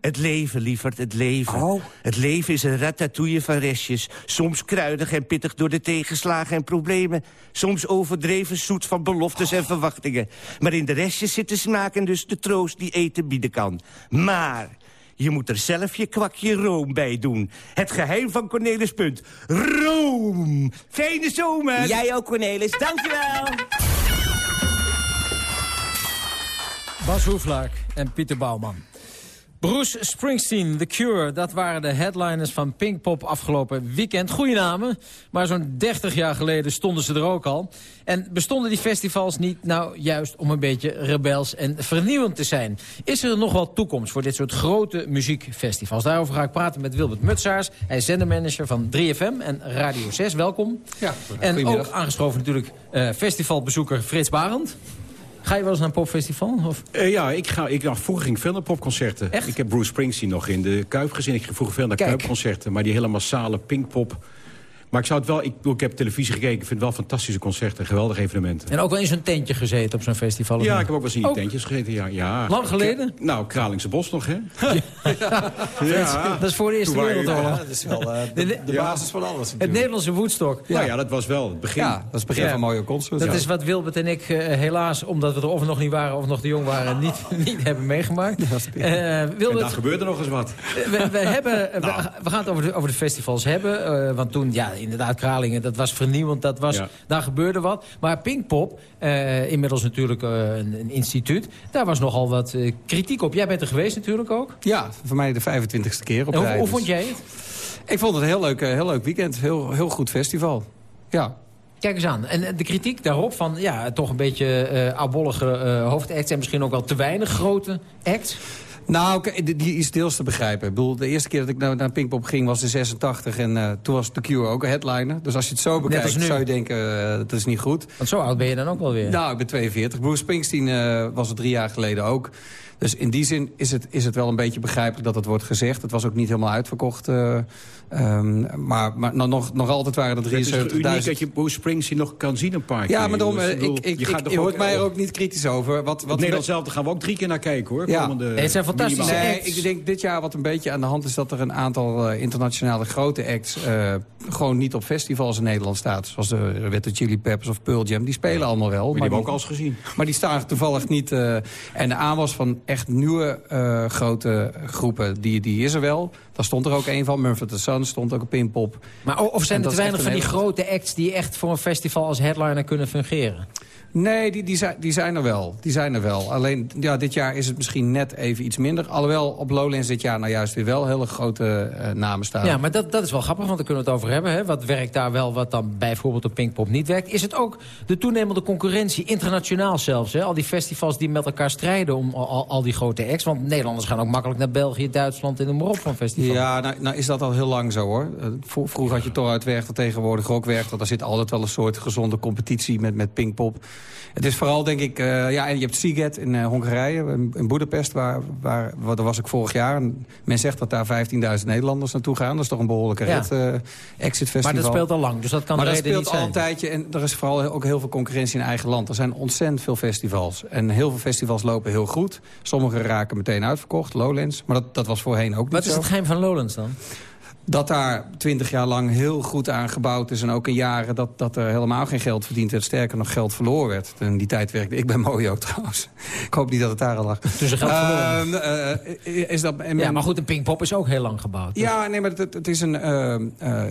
Het leven, lieverd, het leven. Oh. Het leven is een ratatouille van restjes. Soms kruidig en pittig door de tegenslagen en problemen. Soms overdreven zoet van beloftes en verwachtingen. Maar in de restjes zit de smaak en dus de troost die eten bieden kan. Maar... Je moet er zelf je kwakje room bij doen. Het geheim van Cornelis Punt. Room! Fijne zomer! Jij ook, Cornelis. Dankjewel. Bas Hoeflaak en Pieter Bouwman. Bruce Springsteen, The Cure, dat waren de headliners van Pinkpop afgelopen weekend. Goeie namen, maar zo'n 30 jaar geleden stonden ze er ook al. En bestonden die festivals niet nou juist om een beetje rebels en vernieuwend te zijn? Is er nog wel toekomst voor dit soort grote muziekfestivals? Daarover ga ik praten met Wilbert Mutsaars. Hij is zendermanager van 3FM en Radio 6. Welkom. Ja, En ook aangeschoven natuurlijk eh, festivalbezoeker Frits Barend. Ga je wel eens naar een popfestival? Of? Eh, ja, ik ga, ik, ja, vroeger ging ik veel naar popconcerten. Echt? Ik heb Bruce Springsteen nog in de Kuip gezien. Ik ging vroeger veel naar. Kuipconcerten. Maar die hele massale Pinkpop... Maar ik zou het wel... Ik, heb televisie gekeken. Ik vind het wel fantastische concerten. Geweldige evenementen. En ook wel in zo'n tentje gezeten op zo'n festival? Ja, niet? ik heb ook wel eens in die Ook? tentjes gegeten. Ja, ja. Lang geleden? Ik- nou, Kralingse Bos nog, hè? *laughs* Ja. Dat is voor de Eerste Wereldoorlog. ja, dat is wel eh, de, de Ja. basis van alles Het. Nederlandse Woodstock. Nou ja, dat was wel het begin. Ja, dat is het begin Ja. van mooie concerts. Dat ja. is wat Wilbert en ik eh, helaas, omdat we er of nog niet waren... of nog te jong waren, niet, *laughs* niet hebben meegemaakt. Eh, En Wilbert, daar gebeurde nog eens wat. we, we, hebben, we, we gaan het over de, over de festivals hebben. eh, want toen, ja, inderdaad, Kralingen, dat was vernieuwend. Dat was, Ja. Daar gebeurde wat. Maar Pinkpop, eh, inmiddels natuurlijk eh, een, een instituut... daar was nogal wat eh, kritiek op. Jij bent er geweest natuurlijk ook. Ja, voor mij de 25ste keer op En hoe, hoe dus- vond jij het? Ik vond het een heel leuk, eh, heel leuk weekend. Heel, heel goed festival. Ja. Kijk eens aan. En de kritiek daarop van ja, toch een beetje eh oudbollige eh, hoofdacts... en misschien ook wel te weinig grote acts. Nou, die- is deels te begrijpen. Ik bedoel, de eerste keer dat ik naar, naar Pinkpop ging was in 86. En eh, toen was The Cure ook een headliner. Dus als je het zo bekijkt, zou je denken, eh, dat is niet goed. Want zo oud ben je dan ook wel weer. Nou, ik ben 42. Bruce Springsteen eh, was het drie jaar geleden ook. Dus in die zin is het, is het wel een beetje begrijpelijk dat het wordt gezegd. Het was ook niet helemaal uitverkocht. Eh, ehm, maar maar nog- nog, nog altijd waren er Het is uniek 73.000. dat je Bruce Springsteen nog kan zien een paar keer. Ja, maar daarom, eh, ik, ik, je gaat ik, je hoort ook- mij er ook niet kritisch over. Wat, wat Nederland zelf, daar gaan we ook drie keer naar kijken, hoor. Ja. Komende Nee, het zijn fantastische. Nee, acts. ik denk dit jaar wat een beetje aan de hand is... dat er een aantal eh, internationale grote acts... eh, gewoon niet op festivals in Nederland staat. Zoals de Hot Chili Peppers of Pearl Jam. Die spelen allemaal wel. Maar die hebben we ook al eens gezien. Maar die staan toevallig niet... eh, en de aanwas van echt nieuwe eh, grote groepen, die, die is er wel. Daar stond er ook een van. Mumford Sons stond ook op Pinkpop. Maar of zijn En er te weinig van een die grote acts... die echt voor een festival als headliner kunnen fungeren? Nee, die, die, zijn, die zijn er wel. Die zijn er wel. Alleen ja, dit jaar is het misschien net even iets minder. Alhoewel op Lowlands dit jaar nou juist weer wel hele grote uh, namen staan. Ja, maar dat, dat is wel grappig, want daar kunnen we het over hebben. Hè? Wat werkt daar wel, wat dan bijvoorbeeld op Pinkpop niet werkt. Is het ook de toenemende concurrentie, internationaal zelfs? Hè? Al die festivals die met elkaar strijden om al, al die grote acts. Want Nederlanders gaan ook makkelijk naar België, Duitsland en de maar op van festivals. Ja, nou, nou, is dat al heel lang zo hoor. Uh, vroeger had je toch uit tegenwoordig ook Werchter. Daar zit altijd wel een soort gezonde competitie met, met Pinkpop. Het is vooral, denk ik... Uh, ja, en je hebt Siget in uh, Hongarije, in, in Boedapest. Waar, waar, waar, daar was ik vorig jaar. En men zegt dat daar 15.000 Nederlanders naartoe gaan. Dat is toch een behoorlijke Ja. uh, exit festival. Maar dat speelt al lang, dus dat kan maar de dat reden speelt niet al zijn. een tijdje. En er is vooral ook heel veel concurrentie in eigen land. Er zijn ontzettend veel festivals. En heel veel festivals lopen heel goed. Sommige raken meteen uitverkocht, Lowlands. Maar dat, dat was voorheen ook niet Wat is zo. het geheim van Lowlands dan? Dat daar twintig jaar lang heel goed aan gebouwd is. En ook in jaren dat, dat er helemaal geen geld verdiend werd. Sterker nog geld verloren werd. In die tijd werkte ik bij Mojo *laughs* trouwens. Ik hoop niet dat het daar al lag. Dus er geld verloren. Ehm, eh, is dat, en Ja, maar goed, een Pinkpop is ook heel lang gebouwd. Dus- ja, nee, maar het, het is een, eh, eh,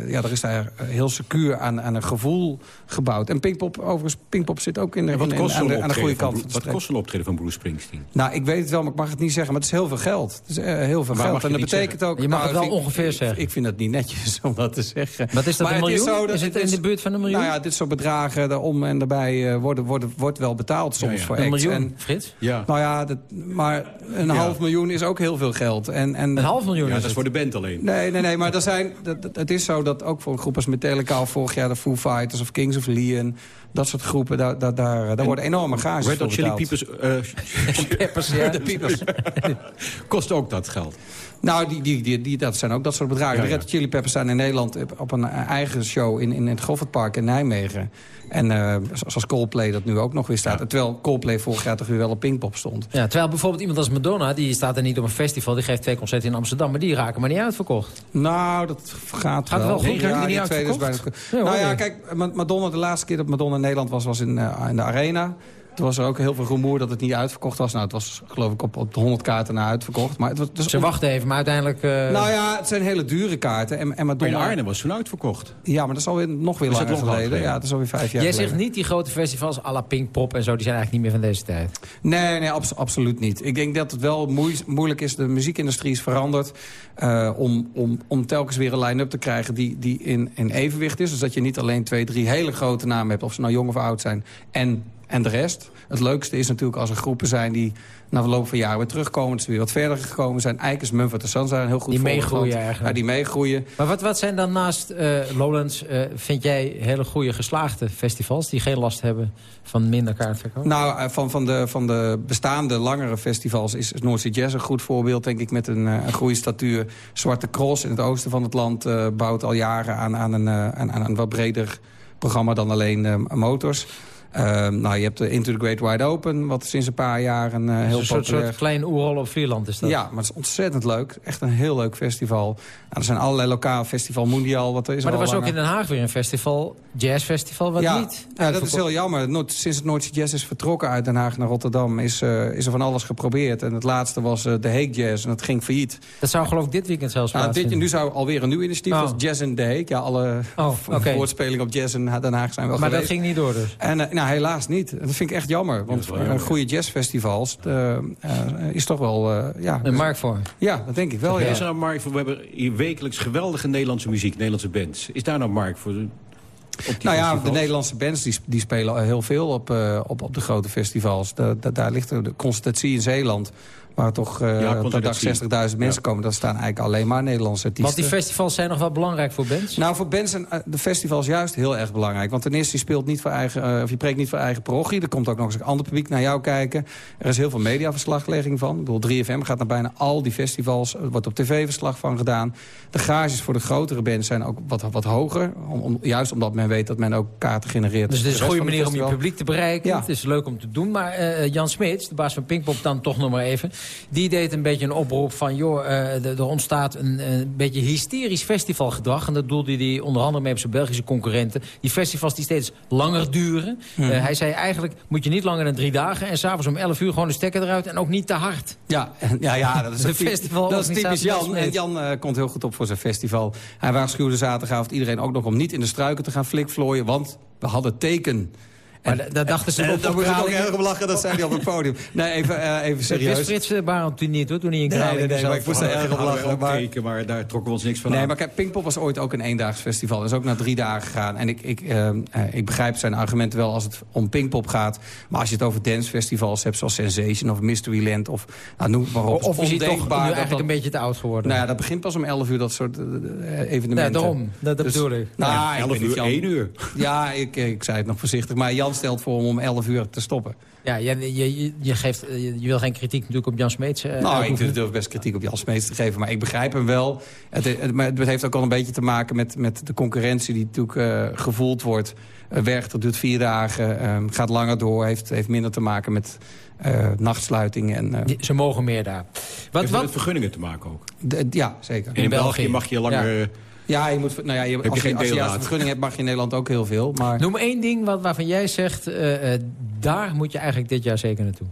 ja, er is daar heel secuur aan, aan een gevoel gebouwd. En Pinkpop, overigens, Pinkpop zit ook in de, En in- aan, de, aan de goede kant. Van Wat kost een optreden van Bruce Springsteen? Nou, ik weet het wel, maar ik mag het niet zeggen. Maar het is heel veel geld. Het is eh, heel veel Maar geld. En dat betekent zeggen? ook... Je mag nou, het wel vind- ongeveer ik- zeggen. Ik vind dat niet netjes *laughs* om dat te zeggen. Wat is dat, Maar een het miljoen? zo dat Is het in is- de buurt van een miljoen? Nou ja, dit soort bedragen daarom en daarbij eh, worden, worden, wordt wel betaald soms Ja, ja. voor Een miljoen, En, Frits? Ja. nou ja, dat, maar een Ja. half miljoen is ook heel veel geld. En, en, Een half miljoen Ja, is dat is voor de band alleen. Nee, nee, nee, maar er zijn, dat, dat- het is zo dat ook voor een groep als Metallica... vorig jaar de Foo Fighters of Kings of Leon... dat soort groepen, daar, daar, daar, daar worden enorme gages Red voor Chili. Peppers, eh, *laughs* Peppers, ja. De Peppers. *laughs* kost ook dat geld. Nou, die, die, die, die, dat zijn ook dat soort bedragen. Ja, De. Red Hot Chili Peppers staan in Nederland op een eigen show... in, in het Goffertpark in Nijmegen. En eh, zoals Coldplay dat nu ook nog weer staat. Terwijl Coldplay vorig jaar toch weer wel op Pinkpop stond. Ja, terwijl bijvoorbeeld iemand als Madonna, die staat er niet op een festival... die geeft twee concerten in Amsterdam, maar die raken maar niet uitverkocht. Nou, dat gaat, Gaat wel goed, Nee, niet tweede is bijna... uitverkocht? Ja, nou ja, kijk, Ma- Madonna, de laatste keer dat Madonna Nederland was... was in, eh, in de Arena. Toen was er ook heel veel rumoer dat het niet uitverkocht was. Nou, het was geloof ik op, op de 100 kaarten na uitverkocht. Maar het was, dus Ze wachten even, maar uiteindelijk... eh, Nou ja, het zijn hele dure kaarten. En, en Maar in Madonna... Arnhem was toen uitverkocht. Ja, maar dat is alweer nog weer langer geleden. geleden? Ja, dat is alweer vijf jaar Jij geleden. zegt niet die grote festivals à la Pinkpop en zo... die zijn eigenlijk niet meer van deze tijd. Nee, nee abs- absoluut niet. Ik denk dat het wel moe- moeilijk is. De muziekindustrie is veranderd. eh, om, om, om telkens weer een line-up te krijgen die, die in, in evenwicht is. Dus dat je niet alleen twee, drie hele grote namen hebt... of ze nou jong of oud zijn, en, en de rest. Het leukste is natuurlijk als er groepen zijn... die na verloop van jaren weer terugkomen. Ze weer wat verder gekomen zijn. Eikens, Mumford en Sons zijn een heel goed Die meegroeien eigenlijk. Ja, die meegroeien. Maar wat, wat zijn dan naast eh, Lowlands, eh, vind jij hele goede geslaagde festivals... die geen last hebben van minder kaartverkoop? Nou, eh, van, van, de, van de bestaande langere festivals is, Sea Jazz een goed voorbeeld, denk ik, met een, een goede statuur. Zwarte Cross in het oosten van het land bouwt al jaren aan, aan, een, aan, aan een wat breder programma dan alleen motors. Eh, nou, je hebt de Into the Great Wide Open, wat sinds een paar jaar een eh, heel een soort, populair... soort klein oerrol op Vierland is dat. Ja, maar het is ontzettend leuk. Echt een heel leuk festival. Nou, er zijn allerlei lokaal festival mondial. Wat er is maar er was ook in Den Haag weer een festival, jazzfestival, wat ja, niet. Ja, dat is heel jammer. Noord- sinds het Noordse Jazz is vertrokken uit Den Haag naar Rotterdam... is, eh, is er van alles geprobeerd. En het laatste was eh, de Hague Jazz en dat ging failliet. Dat zou geloof ik dit weekend zelfs Nou, dit, nu zou alweer een nieuw initiatief. Oh. Dat is Jazz in The Hague. Ja, alle Oh, *laughs* op Jazz in Den Haag zijn wel Maar dat geweest. ging niet door dus. En eh, nou, helaas niet. Dat vind ik echt jammer. Want jammer, goede jazzfestivals eh, eh, is toch wel... eh, ja, Een markt voor. Ja, dat denk ik wel, ja. Is er nou markt voor? We hebben hier wekelijks geweldige Nederlandse muziek, Nederlandse bands. Is daar nou markt voor? Nou ja, de? Nederlandse bands die, die spelen heel veel op, eh, op, op de grote festivals. Da- da- daar ligt er de Concertatie in Zeeland... waar toch eh Ja, per dag Concertatie. 60.000 mensen komen. Daar staan eigenlijk alleen maar Nederlandse artiesten. Want die festivals zijn nog wel belangrijk voor bands. Nou, voor bands zijn eh, de festivals juist heel erg belangrijk. Want ten eerste, je speelt niet voor eigen, of je preekt niet voor eigen parochie. Er komt ook nog eens een ander publiek naar jou kijken. Er is heel veel mediaverslaglegging van. Ik bedoel, 3FM gaat naar bijna al die festivals. Er wordt op tv verslag van gedaan. De gages voor de grotere bands zijn ook wat, wat hoger. Om, om- juist omdat men weet dat men ook kaarten genereert. Dus het is een de goede manier om je publiek te bereiken. Ja. Het is leuk om te doen. Maar eh, Jan Smeets, de baas van Pinkpop, dan toch nog maar even... die deed een beetje een oproep van... joh, eh, er ontstaat een, een beetje hysterisch festivalgedrag. En dat doelde hij onder andere mee op zijn Belgische concurrenten. Die festivals die steeds langer duren. Eh, hij zei eigenlijk, moet je niet langer dan drie dagen... en s'avonds om 11 uur gewoon de stekker eruit en ook niet te hard. Ja, ja, ja, dat is, *laughs* De festival- dat is typisch Jan. En Jan eh, komt heel goed op voor zijn festival. Hij waarschuwde zaterdagavond iedereen ook nog om niet in de struiken te gaan flikvlooien. Want we hadden teken. Maar dat dachten ze en, op Daar moest ik ook herhaling. erg om lachen, dat zei hij op het podium. *laughs* Nee, even, eh, even Dat serieus. wist Frits eh, Barend toen niet, hoor, toen hij in Nee, Kralingen nee, nee, maar ik moest was. er erg op Hadden we lachen. ook Maar, daar trokken we ons niks van nee, aan. maar kijk, Pinkpop was ooit ook een eendaags festival. Dat is ook na drie dagen gegaan. En ik, ik, eh, ik begrijp zijn argumenten wel als het om Pinkpop gaat. Maar als je het over dancefestivals hebt, zoals Sensation of Mysteryland... of nou, noem het maar op. Of is hij toch nu dat eigenlijk dat- een beetje te oud geworden? Nou ja, dat begint pas om 11 uur, dat soort evenementen. Ja, daarom. Dat- dat bedoel ik. Nou, Ja, ik 11 weet niet, uur, Jan. 1 uur. Ja, ik, ik zei het nog voorzichtig. Maar Jan stelt voor om om 11 uur te stoppen. Ja, je, je, je, geeft, eh, je wil geen kritiek natuurlijk op Jan Smeets. eh, nou, ik durf best kritiek op Jan Smeets te geven. Maar ik begrijp hem wel. Het, het, maar het heeft ook al een beetje te maken met, met de concurrentie... die natuurlijk eh, gevoeld wordt. Uh, werkt, dat duurt vier dagen. eh, gaat langer door. Heeft, heeft minder te maken met eh, nachtsluiting. En, eh, Ze mogen meer daar. Wat, Heeft wat, met vergunningen te maken ook. de- ja, zeker. In, België mag je langer... eh, Ja, je moet, nou ja, je, je als, je, geen als je juist deelraad. een vergunning hebt, mag je in Nederland ook heel veel. Maar Noem één ding wat, waarvan jij zegt, eh, eh, daar moet je eigenlijk dit jaar zeker naartoe.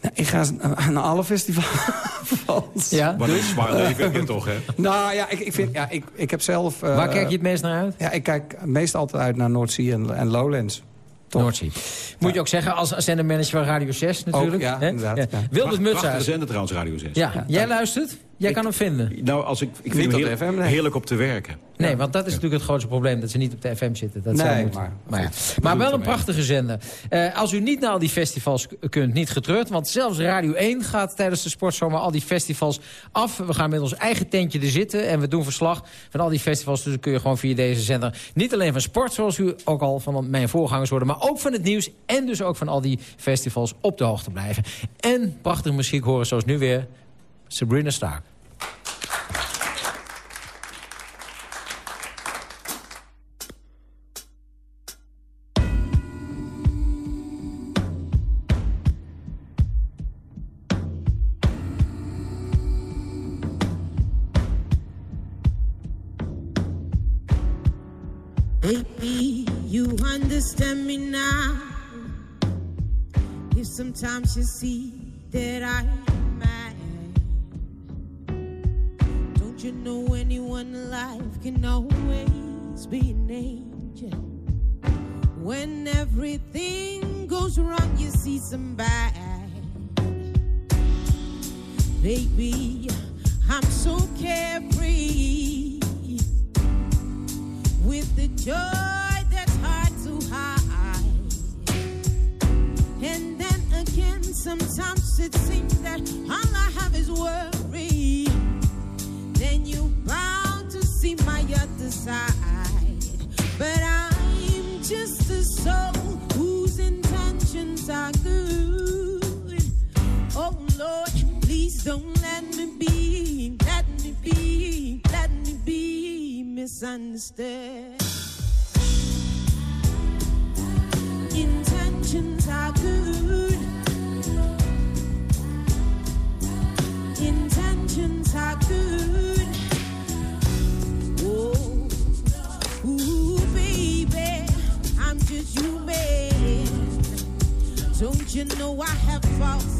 Nou, ik ga naar alle festivals. *laughs* Ja? Wat een zwaar leven heb je toch, hè? *laughs* Nou ja, ik, ik, vind, ja, ik, ik heb zelf... eh, Waar kijk je het meest naar uit? Ja, ik kijk meestal altijd uit naar Noordzee en, en Lowlands. Noordzee. Moet je ook zeggen, als zendermanager van Radio 6 natuurlijk. Ook, ja, hè? inderdaad, ja. Mutshuis. zender trouwens, Radio 6. Ja, jij luistert? Jij kan hem vinden. Nou, als ik, ik vind hem de heel- FM, nee. heerlijk op te werken. Nee, want dat is natuurlijk het grootste probleem. Dat ze niet op de FM zitten. Dat Nee, zou moeten. maar- maar, ja. goed. maar wel het een prachtige zender. Eh, als u niet naar al die festivals kunt, niet getreurd. Want zelfs Radio 1 gaat tijdens de sportzomer al die festivals af. We gaan met ons eigen tentje er zitten. En we doen verslag van al die festivals. Dus dan kun je gewoon via deze zender niet alleen van sport... zoals u ook al van mijn voorgangers hoorde... maar ook van het nieuws en dus ook van al die festivals op de hoogte blijven. En prachtige muziek horen zoals nu weer Sabrina Stark. Baby, you understand me now. If sometimes you see that I'm can always be an angel? When everything goes wrong, you see some bad. Baby, I'm so carefree with the joy misunderstood. Intentions are good. Intentions are good. Oh, ooh, baby, I'm just human. Don't you know I have faults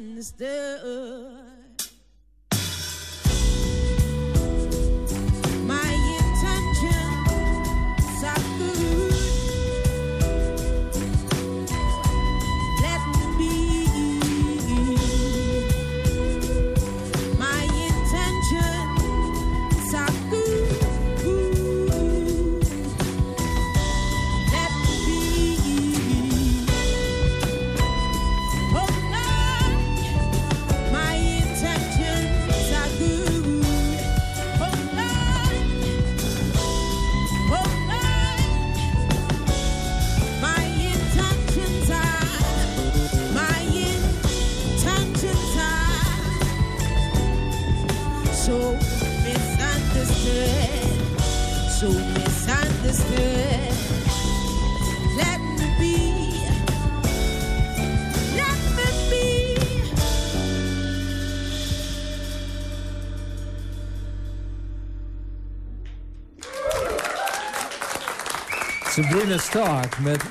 be misunderstood. Sabrina Stark met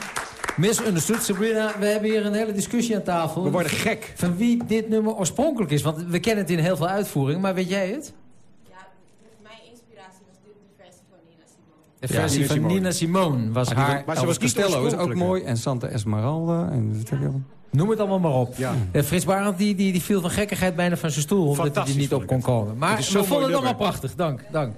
Misunderstood. Sabrina, we hebben hier een hele discussie aan tafel. We worden gek. Van wie dit nummer oorspronkelijk is. Want we kennen het in heel veel uitvoeringen, maar weet jij het? De versie Ja, van Nina Nina Simone was Maar haar... maar ze was Costello, is ook mooi. En Santa Esmeralda. En, Noem het allemaal maar op. Eh, Frits Barend die, die, die viel van gekkigheid bijna van zijn stoel... omdat hij er niet op kon komen. Maar we vonden het allemaal prachtig. Dank, dank.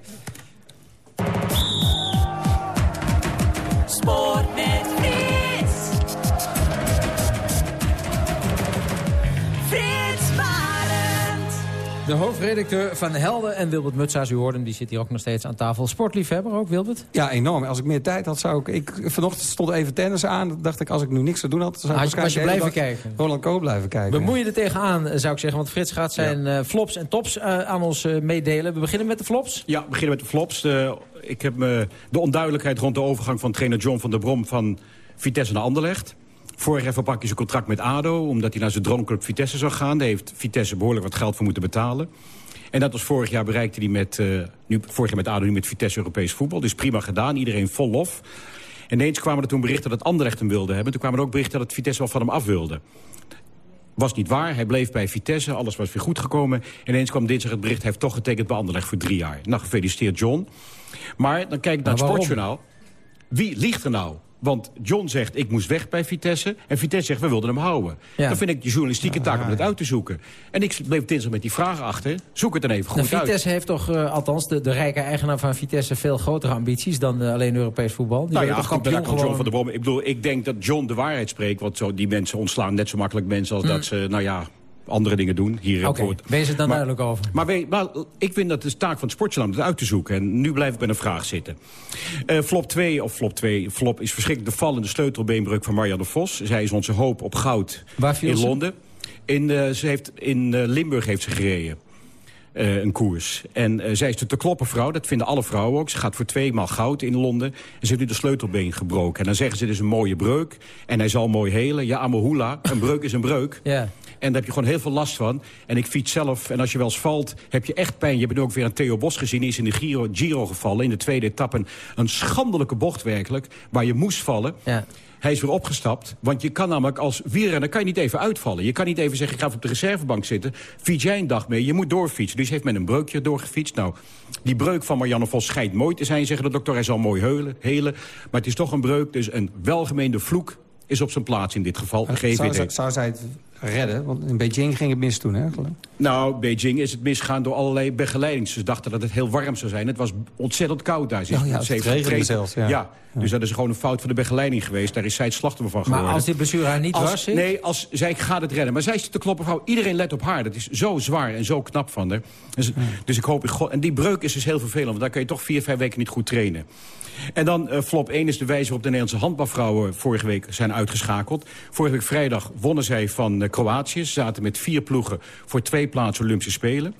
De hoofdredacteur van Helden en Wilbert Mutsaas, u hoorde hem, die zit hier ook nog steeds aan tafel. Sportliefhebber ook, Wilbert? Ja, enorm. Als ik meer tijd had, zou ik... ik vanochtend stond even tennis aan. Dan dacht ik, als ik nu niks te doen had... Zou ik Had je- blijven kijken? Roland Kool blijven kijken. Bemoei je er tegenaan, zou ik zeggen. Want Frits gaat zijn eh, flops en tops eh, aan ons eh, meedelen. We beginnen met de flops. Ja, we beginnen met de flops. De, ik heb me de onduidelijkheid rond de overgang van trainer John van der Brom... van Vitesse naar Anderlecht. Vorig jaar verbrak hij zijn contract met ADO... omdat hij naar zijn droomclub Vitesse zou gaan. Daar heeft Vitesse behoorlijk wat geld voor moeten betalen. En dat was vorig jaar bereikte hij met, eh, nu, vorig jaar met ADO, nu met Vitesse Europees voetbal. Dus prima gedaan, iedereen vol lof. En ineens kwamen er toen berichten dat Anderlecht hem wilde hebben. Toen kwamen er ook berichten dat Vitesse wel van hem af wilde. Was niet waar, hij bleef bij Vitesse, alles was weer goed gekomen. En ineens kwam dinsdag het bericht, hij heeft toch getekend bij Anderlecht voor drie jaar. Nou, gefeliciteerd John. Maar dan kijk ik naar het? Sportjournaal. Wie liegt er nou? Want John zegt, ik moest weg bij Vitesse. En Vitesse zegt, we wilden hem houden. Ja. Dan vind ik de journalistieke taak om het uit te zoeken. En ik bleef dinsdag met die vraag achter. Zoek het dan even goed Nou, uit. Vitesse heeft toch, eh, althans de, de rijke eigenaar van Vitesse... veel grotere ambities dan eh, alleen Europees voetbal. Die Nou ja, goed, kampioen komt John gewoon- van der Brom. Ik bedoel, ik denk dat John de waarheid spreekt. Want zo, die mensen ontslaan net zo makkelijk mensen... als Mm. dat ze, nou ja, andere dingen doen. Hier Oké, wordt- wees het dan Maar- duidelijk over. Maar, maar ik vind dat de taak van het sportjournaal om het uit te zoeken. En nu blijf ik bij een vraag zitten. Eh, flop 2, of flop 2, flop is verschrikkelijk de vallende sleutelbeenbreuk van Marianne Vos. Zij is onze hoop op goud Waar in ze? Londen. In, eh, ze heeft, in eh, Limburg heeft ze gereden. een koers. En zij is de te kloppen vrouw, dat vinden alle vrouwen ook. Ze gaat voor twee maal goud in Londen. En ze heeft nu de sleutelbeen gebroken. En dan zeggen ze, dit is een mooie breuk. En hij zal mooi helen. Ja, Amohula, een breuk is een breuk. Ja. En daar heb je gewoon heel veel last van. En ik fiets zelf, en als je wel eens valt, heb je echt pijn. Je hebt nu ook weer aan Theo Bos gezien. Die is in de Giro, Giro gevallen, in de tweede etappe. Een, een schandelijke bocht werkelijk, waar je moest vallen. Ja. Hij is weer opgestapt, want je kan namelijk als wielrenner kan je niet even uitvallen. Je kan niet even zeggen, ik ga even op de reservebank zitten. Fiets jij een dag mee, je moet doorfietsen. Dus heeft met een breukje doorgefietst. Nou, die breuk van Marianne Vos schijnt mooi te zijn, zeggen de dokter. Hij zal mooi heulen, helen. Maar het is toch een breuk, dus een welgemeende vloek is op zijn plaats in dit geval. Zou, GVD. zou, zou zij het redden? Want in Beijing ging het mis toen, hè? Nou, Beijing is het misgaan door allerlei begeleiding. Ze dachten dat het heel warm zou zijn. Het was ontzettend koud daar. Ze Oh ja, het regende zelfs, ja. Ja, dus dat is gewoon een fout van de begeleiding geweest. Daar is zij het slachtoffer van Maar geworden. als dit blessure haar niet Als- was? Nee, als, zij gaat het redden. Maar zij is de kloppenvrouw. Iedereen let op haar. Dat is zo zwaar en zo knap van haar. Dus, dus ik hoop... in God- En die breuk is dus heel vervelend. Want daar kun je toch vier, vijf weken niet goed trainen. En dan eh, flop 1 is de wijze waarop de Nederlandse handbalvrouwen vorige week zijn uitgeschakeld. Vorige week vrijdag wonnen zij van eh, Kroatië. Ze zaten met vier ploegen voor twee plaatsen Olympische Spelen.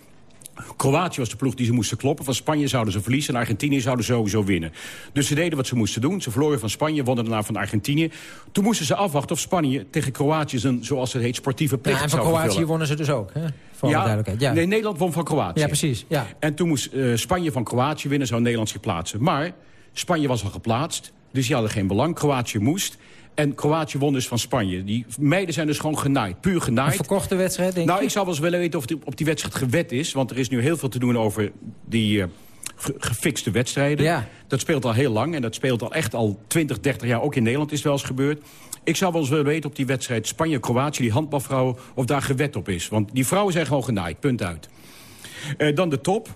Kroatië was de ploeg die ze moesten kloppen. Van Spanje zouden ze verliezen en Argentinië zouden sowieso winnen. Dus ze deden wat ze moesten doen. Ze verloren van Spanje, wonnen daarna van Argentinië. Toen moesten ze afwachten of Spanje tegen Kroatië zijn, zoals het heet, sportieve plicht Ja, en van zou Kroatië wonnen ze dus ook, hè? Voor duidelijkheid. Ja. Nee, Nederland won van Kroatië. Ja, precies. Ja. En toen moest eh, Spanje van Kroatië winnen, zou Nederland zich plaatsen. Maar Spanje was al geplaatst, dus die hadden geen belang. Kroatië moest. En Kroatië won dus van Spanje. Die meiden zijn dus gewoon genaaid, puur Een genaaid. verkochte wedstrijd, denk Nou, je? ik zou wel eens willen weten of die, op die wedstrijd gewet is. Want er is nu heel veel te doen over die eh, ge- gefixte wedstrijden. Ja. Dat speelt al heel lang. En dat speelt al echt al 20, 30 jaar. Ook in Nederland is het wel eens gebeurd. Ik zou wel eens willen weten op die wedstrijd Spanje-Kroatië... die handbalvrouwen, of daar gewet op is. Want die vrouwen zijn gewoon genaaid, punt uit. Eh, dan de top.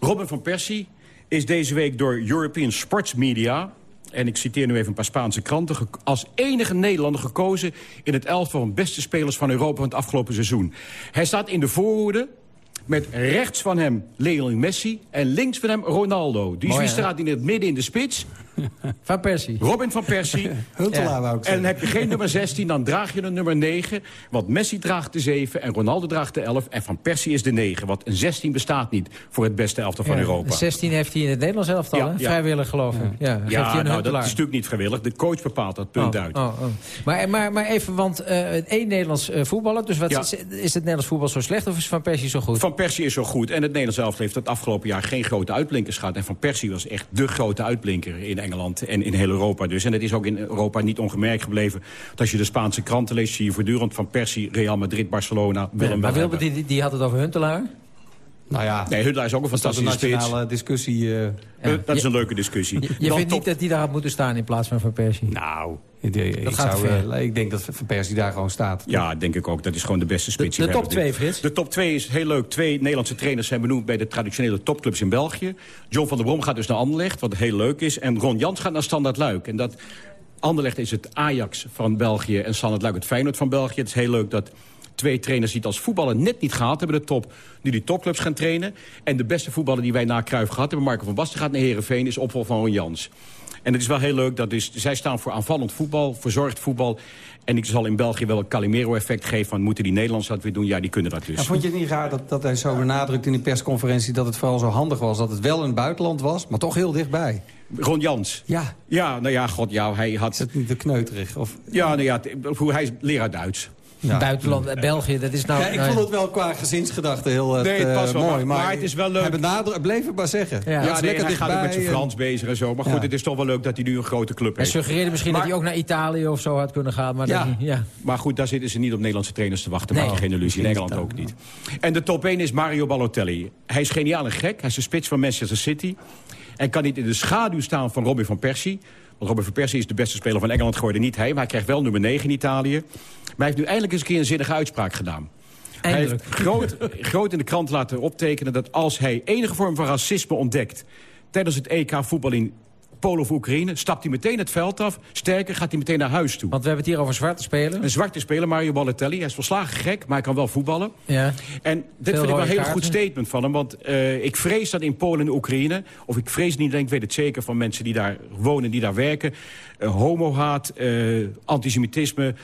Robin van Persie is deze week door European Sports Media... en ik citeer nu even een paar Spaanse kranten... als enige Nederlander gekozen in het elftal van beste spelers van Europa... van het afgelopen seizoen. Hij staat in de voorhoede met rechts van hem Lionel Messi... en links van hem Ronaldo. Die Mooi, in het midden in de spits... *laughs* Van Persie. Robin van Persie. *laughs* Huntelaar wou ik En heb je geen nummer 16, dan draag je een nummer 9. Want Messi draagt de 7 en Ronaldo draagt de 11. En Van Persie is de 9. Want een 16 bestaat niet voor het beste elftal van Europa. 16 heeft hij in het Nederlands elftal, Ja, hè? Vrijwillig, geloof ik. Ja, nou, dat is natuurlijk niet vrijwillig. De coach bepaalt dat punt Oh, uit. oh, oh. Maar, maar, maar even, want eh één Nederlands eh, voetballer. Dus wat, is het Nederlands voetbal zo slecht of is Van Persie zo goed? Van Persie is zo goed. En het Nederlands elftal heeft het afgelopen jaar geen grote uitblinkers gehad. En Van Persie was echt de grote uitblinker in Engeland en in heel Europa dus. En het is ook in Europa niet ongemerkt gebleven. Dat als je de Spaanse kranten leest, zie je voortdurend van Persie, Real Madrid, Barcelona... Ja, maar Wilbert, die, die had het over Huntelaar? Nou ja, nee, Huntelaar is ook een fantastische spits. Dat is een nationale discussie. Uh, ja. Dat is een leuke discussie. Je, je vindt niet dat hij daar had moeten staan in plaats van Van Persie? Nou, ik, ik, zou, uh, ik denk dat Van Persie daar gewoon staat. Ja, denk ik ook. Dat is gewoon de beste spits. De, de top 2, Frits? De top 2 is heel leuk. Twee Nederlandse trainers zijn benoemd bij de traditionele topclubs in België. John van der Brom gaat dus naar Anderlecht, wat heel leuk is. En Ron Jans gaat naar Standard Luik. En dat Anderlecht is het Ajax van België en Standard Luik het Feyenoord van België. Het is heel leuk dat twee trainers die het als voetballer net niet gehaald hebben, de top, nu die topclubs gaan trainen. En de beste voetballer die wij na Cruijff gehad hebben, Marco van Basten, gaat naar Herenveen, is opvolger van Ron Jans. En het is wel heel leuk, dat dus, zij staan voor aanvallend voetbal, verzorgd voetbal. En ik zal in België wel een Calimero-effect geven van... moeten die Nederlanders dat weer doen? Ja, die kunnen dat dus. vond je het niet raar dat, dat hij zo benadrukt in die persconferentie... dat het vooral zo handig was dat het wel in het buitenland was... maar toch heel dichtbij? Ron Jans? Ja. Ja, nou ja, god, ja, hij had... Is het niet te kneuterig? Of... Ja, nou ja, hij is leraar Duits. Ja. Buitenland, eh, België, dat is nou... Ja, ik vond het wel qua gezinsgedachte heel uh, nee, het was wel, mooi. Maar, maar, het is wel leuk. Hij bleef het maar zeggen. Ja, ja nee, hij gaat ook met zijn Frans bezig en zo. Maar goed, het is toch wel leuk dat hij nu een grote club heeft. Hij suggereerde misschien dat hij ook naar Italië of zo had kunnen gaan. Maar, ja. ja. maar goed, daar zitten ze niet op Nederlandse trainers te wachten. Nee. geen illusie. In Engeland ook niet. En de top 1 is Mario Balotelli. Hij is geniaal en gek. Hij is de spits van Manchester City. En kan niet in de schaduw staan van Robin van Persie. Want Robin van Persie is de beste speler van Engeland geworden. Niet hij, maar hij krijgt wel nummer 9 in Italië. Maar hij heeft nu eindelijk eens een keer een zinnige uitspraak gedaan. Eindelijk. Hij heeft groot, groot in de krant laten optekenen dat als hij enige vorm van racisme ontdekt... tijdens het EK voetbal in Polen of Oekraïne, stapt hij meteen het veld af. Sterker, gaat hij meteen naar huis toe. Want we hebben het hier over zwarte spelen. Een zwarte speler, Mario Balotelli. Hij is volslagen gek, maar hij kan wel voetballen. Ja. En dit vind ik wel een heel goed statement van hem. Want uh, ik vrees dat in Polen en Oekraïne... of ik vrees niet, denk, ik weet het zeker van mensen die daar wonen, die daar werken... Uh, homohaat, uh, antisemitisme,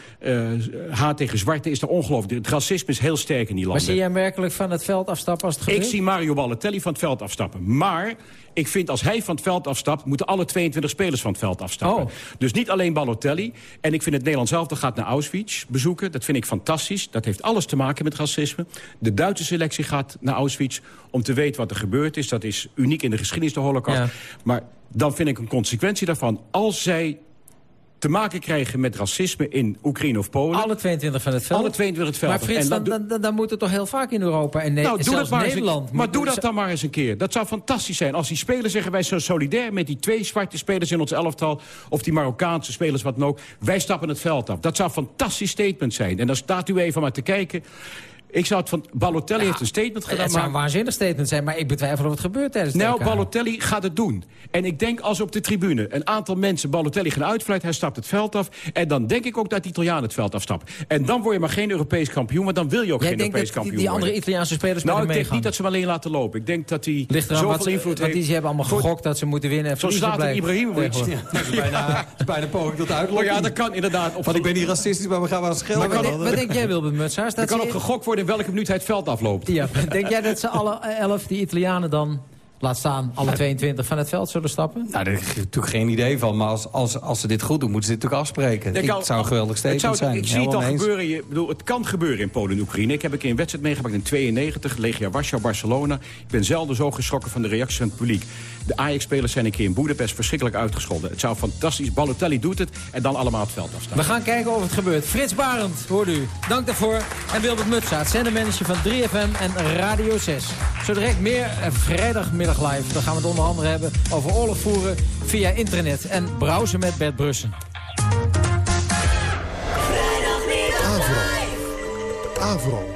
haat tegen zwarte is er ongelooflijk. Het racisme is heel sterk in die landen. Maar zie jij werkelijk van het veld afstappen als het gebeurt? Ik zie Mario Balotelli van het veld afstappen. Maar ik vind als hij van het veld afstapt... moeten alle 22 spelers van het veld afstappen. Oh. Dus niet alleen Balotelli. En ik vind het Nederland zelf dat gaat naar Auschwitz bezoeken. Dat vind ik fantastisch. Dat heeft alles te maken met racisme. De Duitse selectie gaat naar Auschwitz om te weten wat er gebeurd is. Dat is uniek in de geschiedenis, de holocaust. Ja. Maar dan vind ik een consequentie daarvan... als zij te maken krijgen met racisme in Oekraïne of Polen. Alle 22 van het veld? Alle 22 het veld. Maar Frits, dan, dan, dan, dan, moet het toch heel vaak in Europa en, nou, doe dat maar Nederland. Maar doe dat dan maar eens een keer. Dat zou fantastisch zijn. Als die spelers zeggen, wij zijn solidair met die twee zwarte spelers in ons elftal... of die Marokkaanse spelers, wat dan ook. Wij stappen het veld af. Dat zou een fantastisch statement zijn. En dan staat u even maar te kijken... Ik zou het van... Balotelli heeft een statement gedaan. Het zou een waanzinnig statement zijn, maar ik betwijfel of het gebeurt tijdens de Nou, Balotelli gaat het doen. En ik denk als op de tribune een aantal mensen Balotelli gaan uitfluiten... hij stapt het veld af. En dan denk ik ook dat de Italianen het veld afstappen. En dan word je maar geen Europees kampioen, maar dan wil je ook Jij geen denkt Europees dat kampioen die, die andere Italiaanse spelers Nou, ik denk niet dat ze hem alleen laten lopen. Ik denk dat hij Ligt zoveel wat, invloed want heeft. die hebben allemaal gegokt dat ze moeten winnen. En Zo staat er. Ibrahimovic. Tegenwoordig. Dat is bijna, *laughs* dat is bijna poging tot. Oh ja, dat kan inderdaad. Op Want ik ben niet racistisch, maar we gaan wel schelden. Maar wat, denk- wat denk jij, Wilbert Mutsaars? er kan op gegokt worden in welke minuut hij het veld afloopt. Ja, denk jij dat ze alle elf, die Italianen dan... Laat staan, alle 22 van het veld zullen stappen? Nou, daar heb ik natuurlijk geen idee van. Maar als, als, als ze dit goed doen, moeten ze dit natuurlijk afspreken. Ik- kan- het zou een geweldig het statement zou- zijn. Ik zie het al eens. gebeuren. Je, bedoel, het kan gebeuren in Polen en Oekraïne. Ik heb een keer een wedstrijd meegemaakt in 92, Legia Warschau, Barcelona. Ik ben zelden zo geschrokken van de reacties van het publiek. De Ajax-spelers zijn een keer in Boedapest verschrikkelijk uitgescholden. Het zou fantastisch. Balotelli doet het en dan allemaal het veld afstaan. We gaan kijken of het gebeurt. Frits Barend, hoort u. Dank daarvoor. En Wilbert Mutsaert, zendermanager van 3FM en Radio 6. Zo direct meer eh, vrijdagmiddag live. Dan gaan we het onder andere hebben over oorlog voeren via internet. En browsen met Bert Brussen. Avro.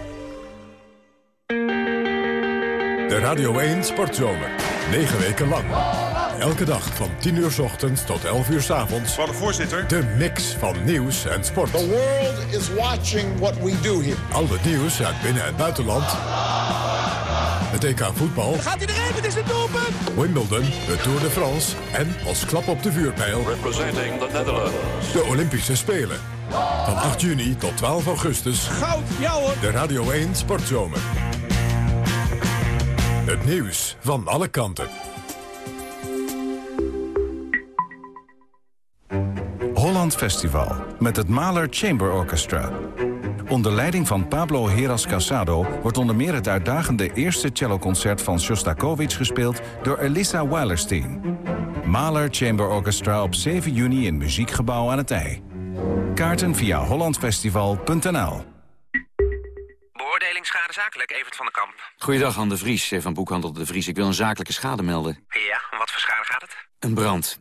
De Radio 1 Sportzomer. 9 weken lang. Elke dag van 10 uur 's ochtends tot 11 uur 's avonds. Van de voorzitter. De mix van nieuws en sport. The world is watching what we do here. Al het nieuws uit binnen- en buitenland. Het EK voetbal. Gaat hij erin? Het is een doelpunt! Wimbledon, de Tour de France en als klap op de vuurpijl... Representing the Netherlands. de Olympische Spelen. Van 8 juni tot 12 augustus. Goud, ja hoor. De Radio 1 Sportzomer. Het nieuws van alle kanten. Holland Festival met het Mahler Chamber Orchestra. Onder leiding van Pablo Heras Casado wordt onder meer het uitdagende eerste celloconcert van Shostakovich gespeeld door Elisa Weilerstein. Mahler Chamber Orchestra op 7 juni in Muziekgebouw aan het IJ. Kaarten via hollandfestival.nl Beoordeling schade zakelijk, Evert van den Kamp. Goeiedag, Han de Vries eh, van Boekhandel de Vries. Ik wil een zakelijke schade melden. Ja, om wat voor schade gaat het? Een brand.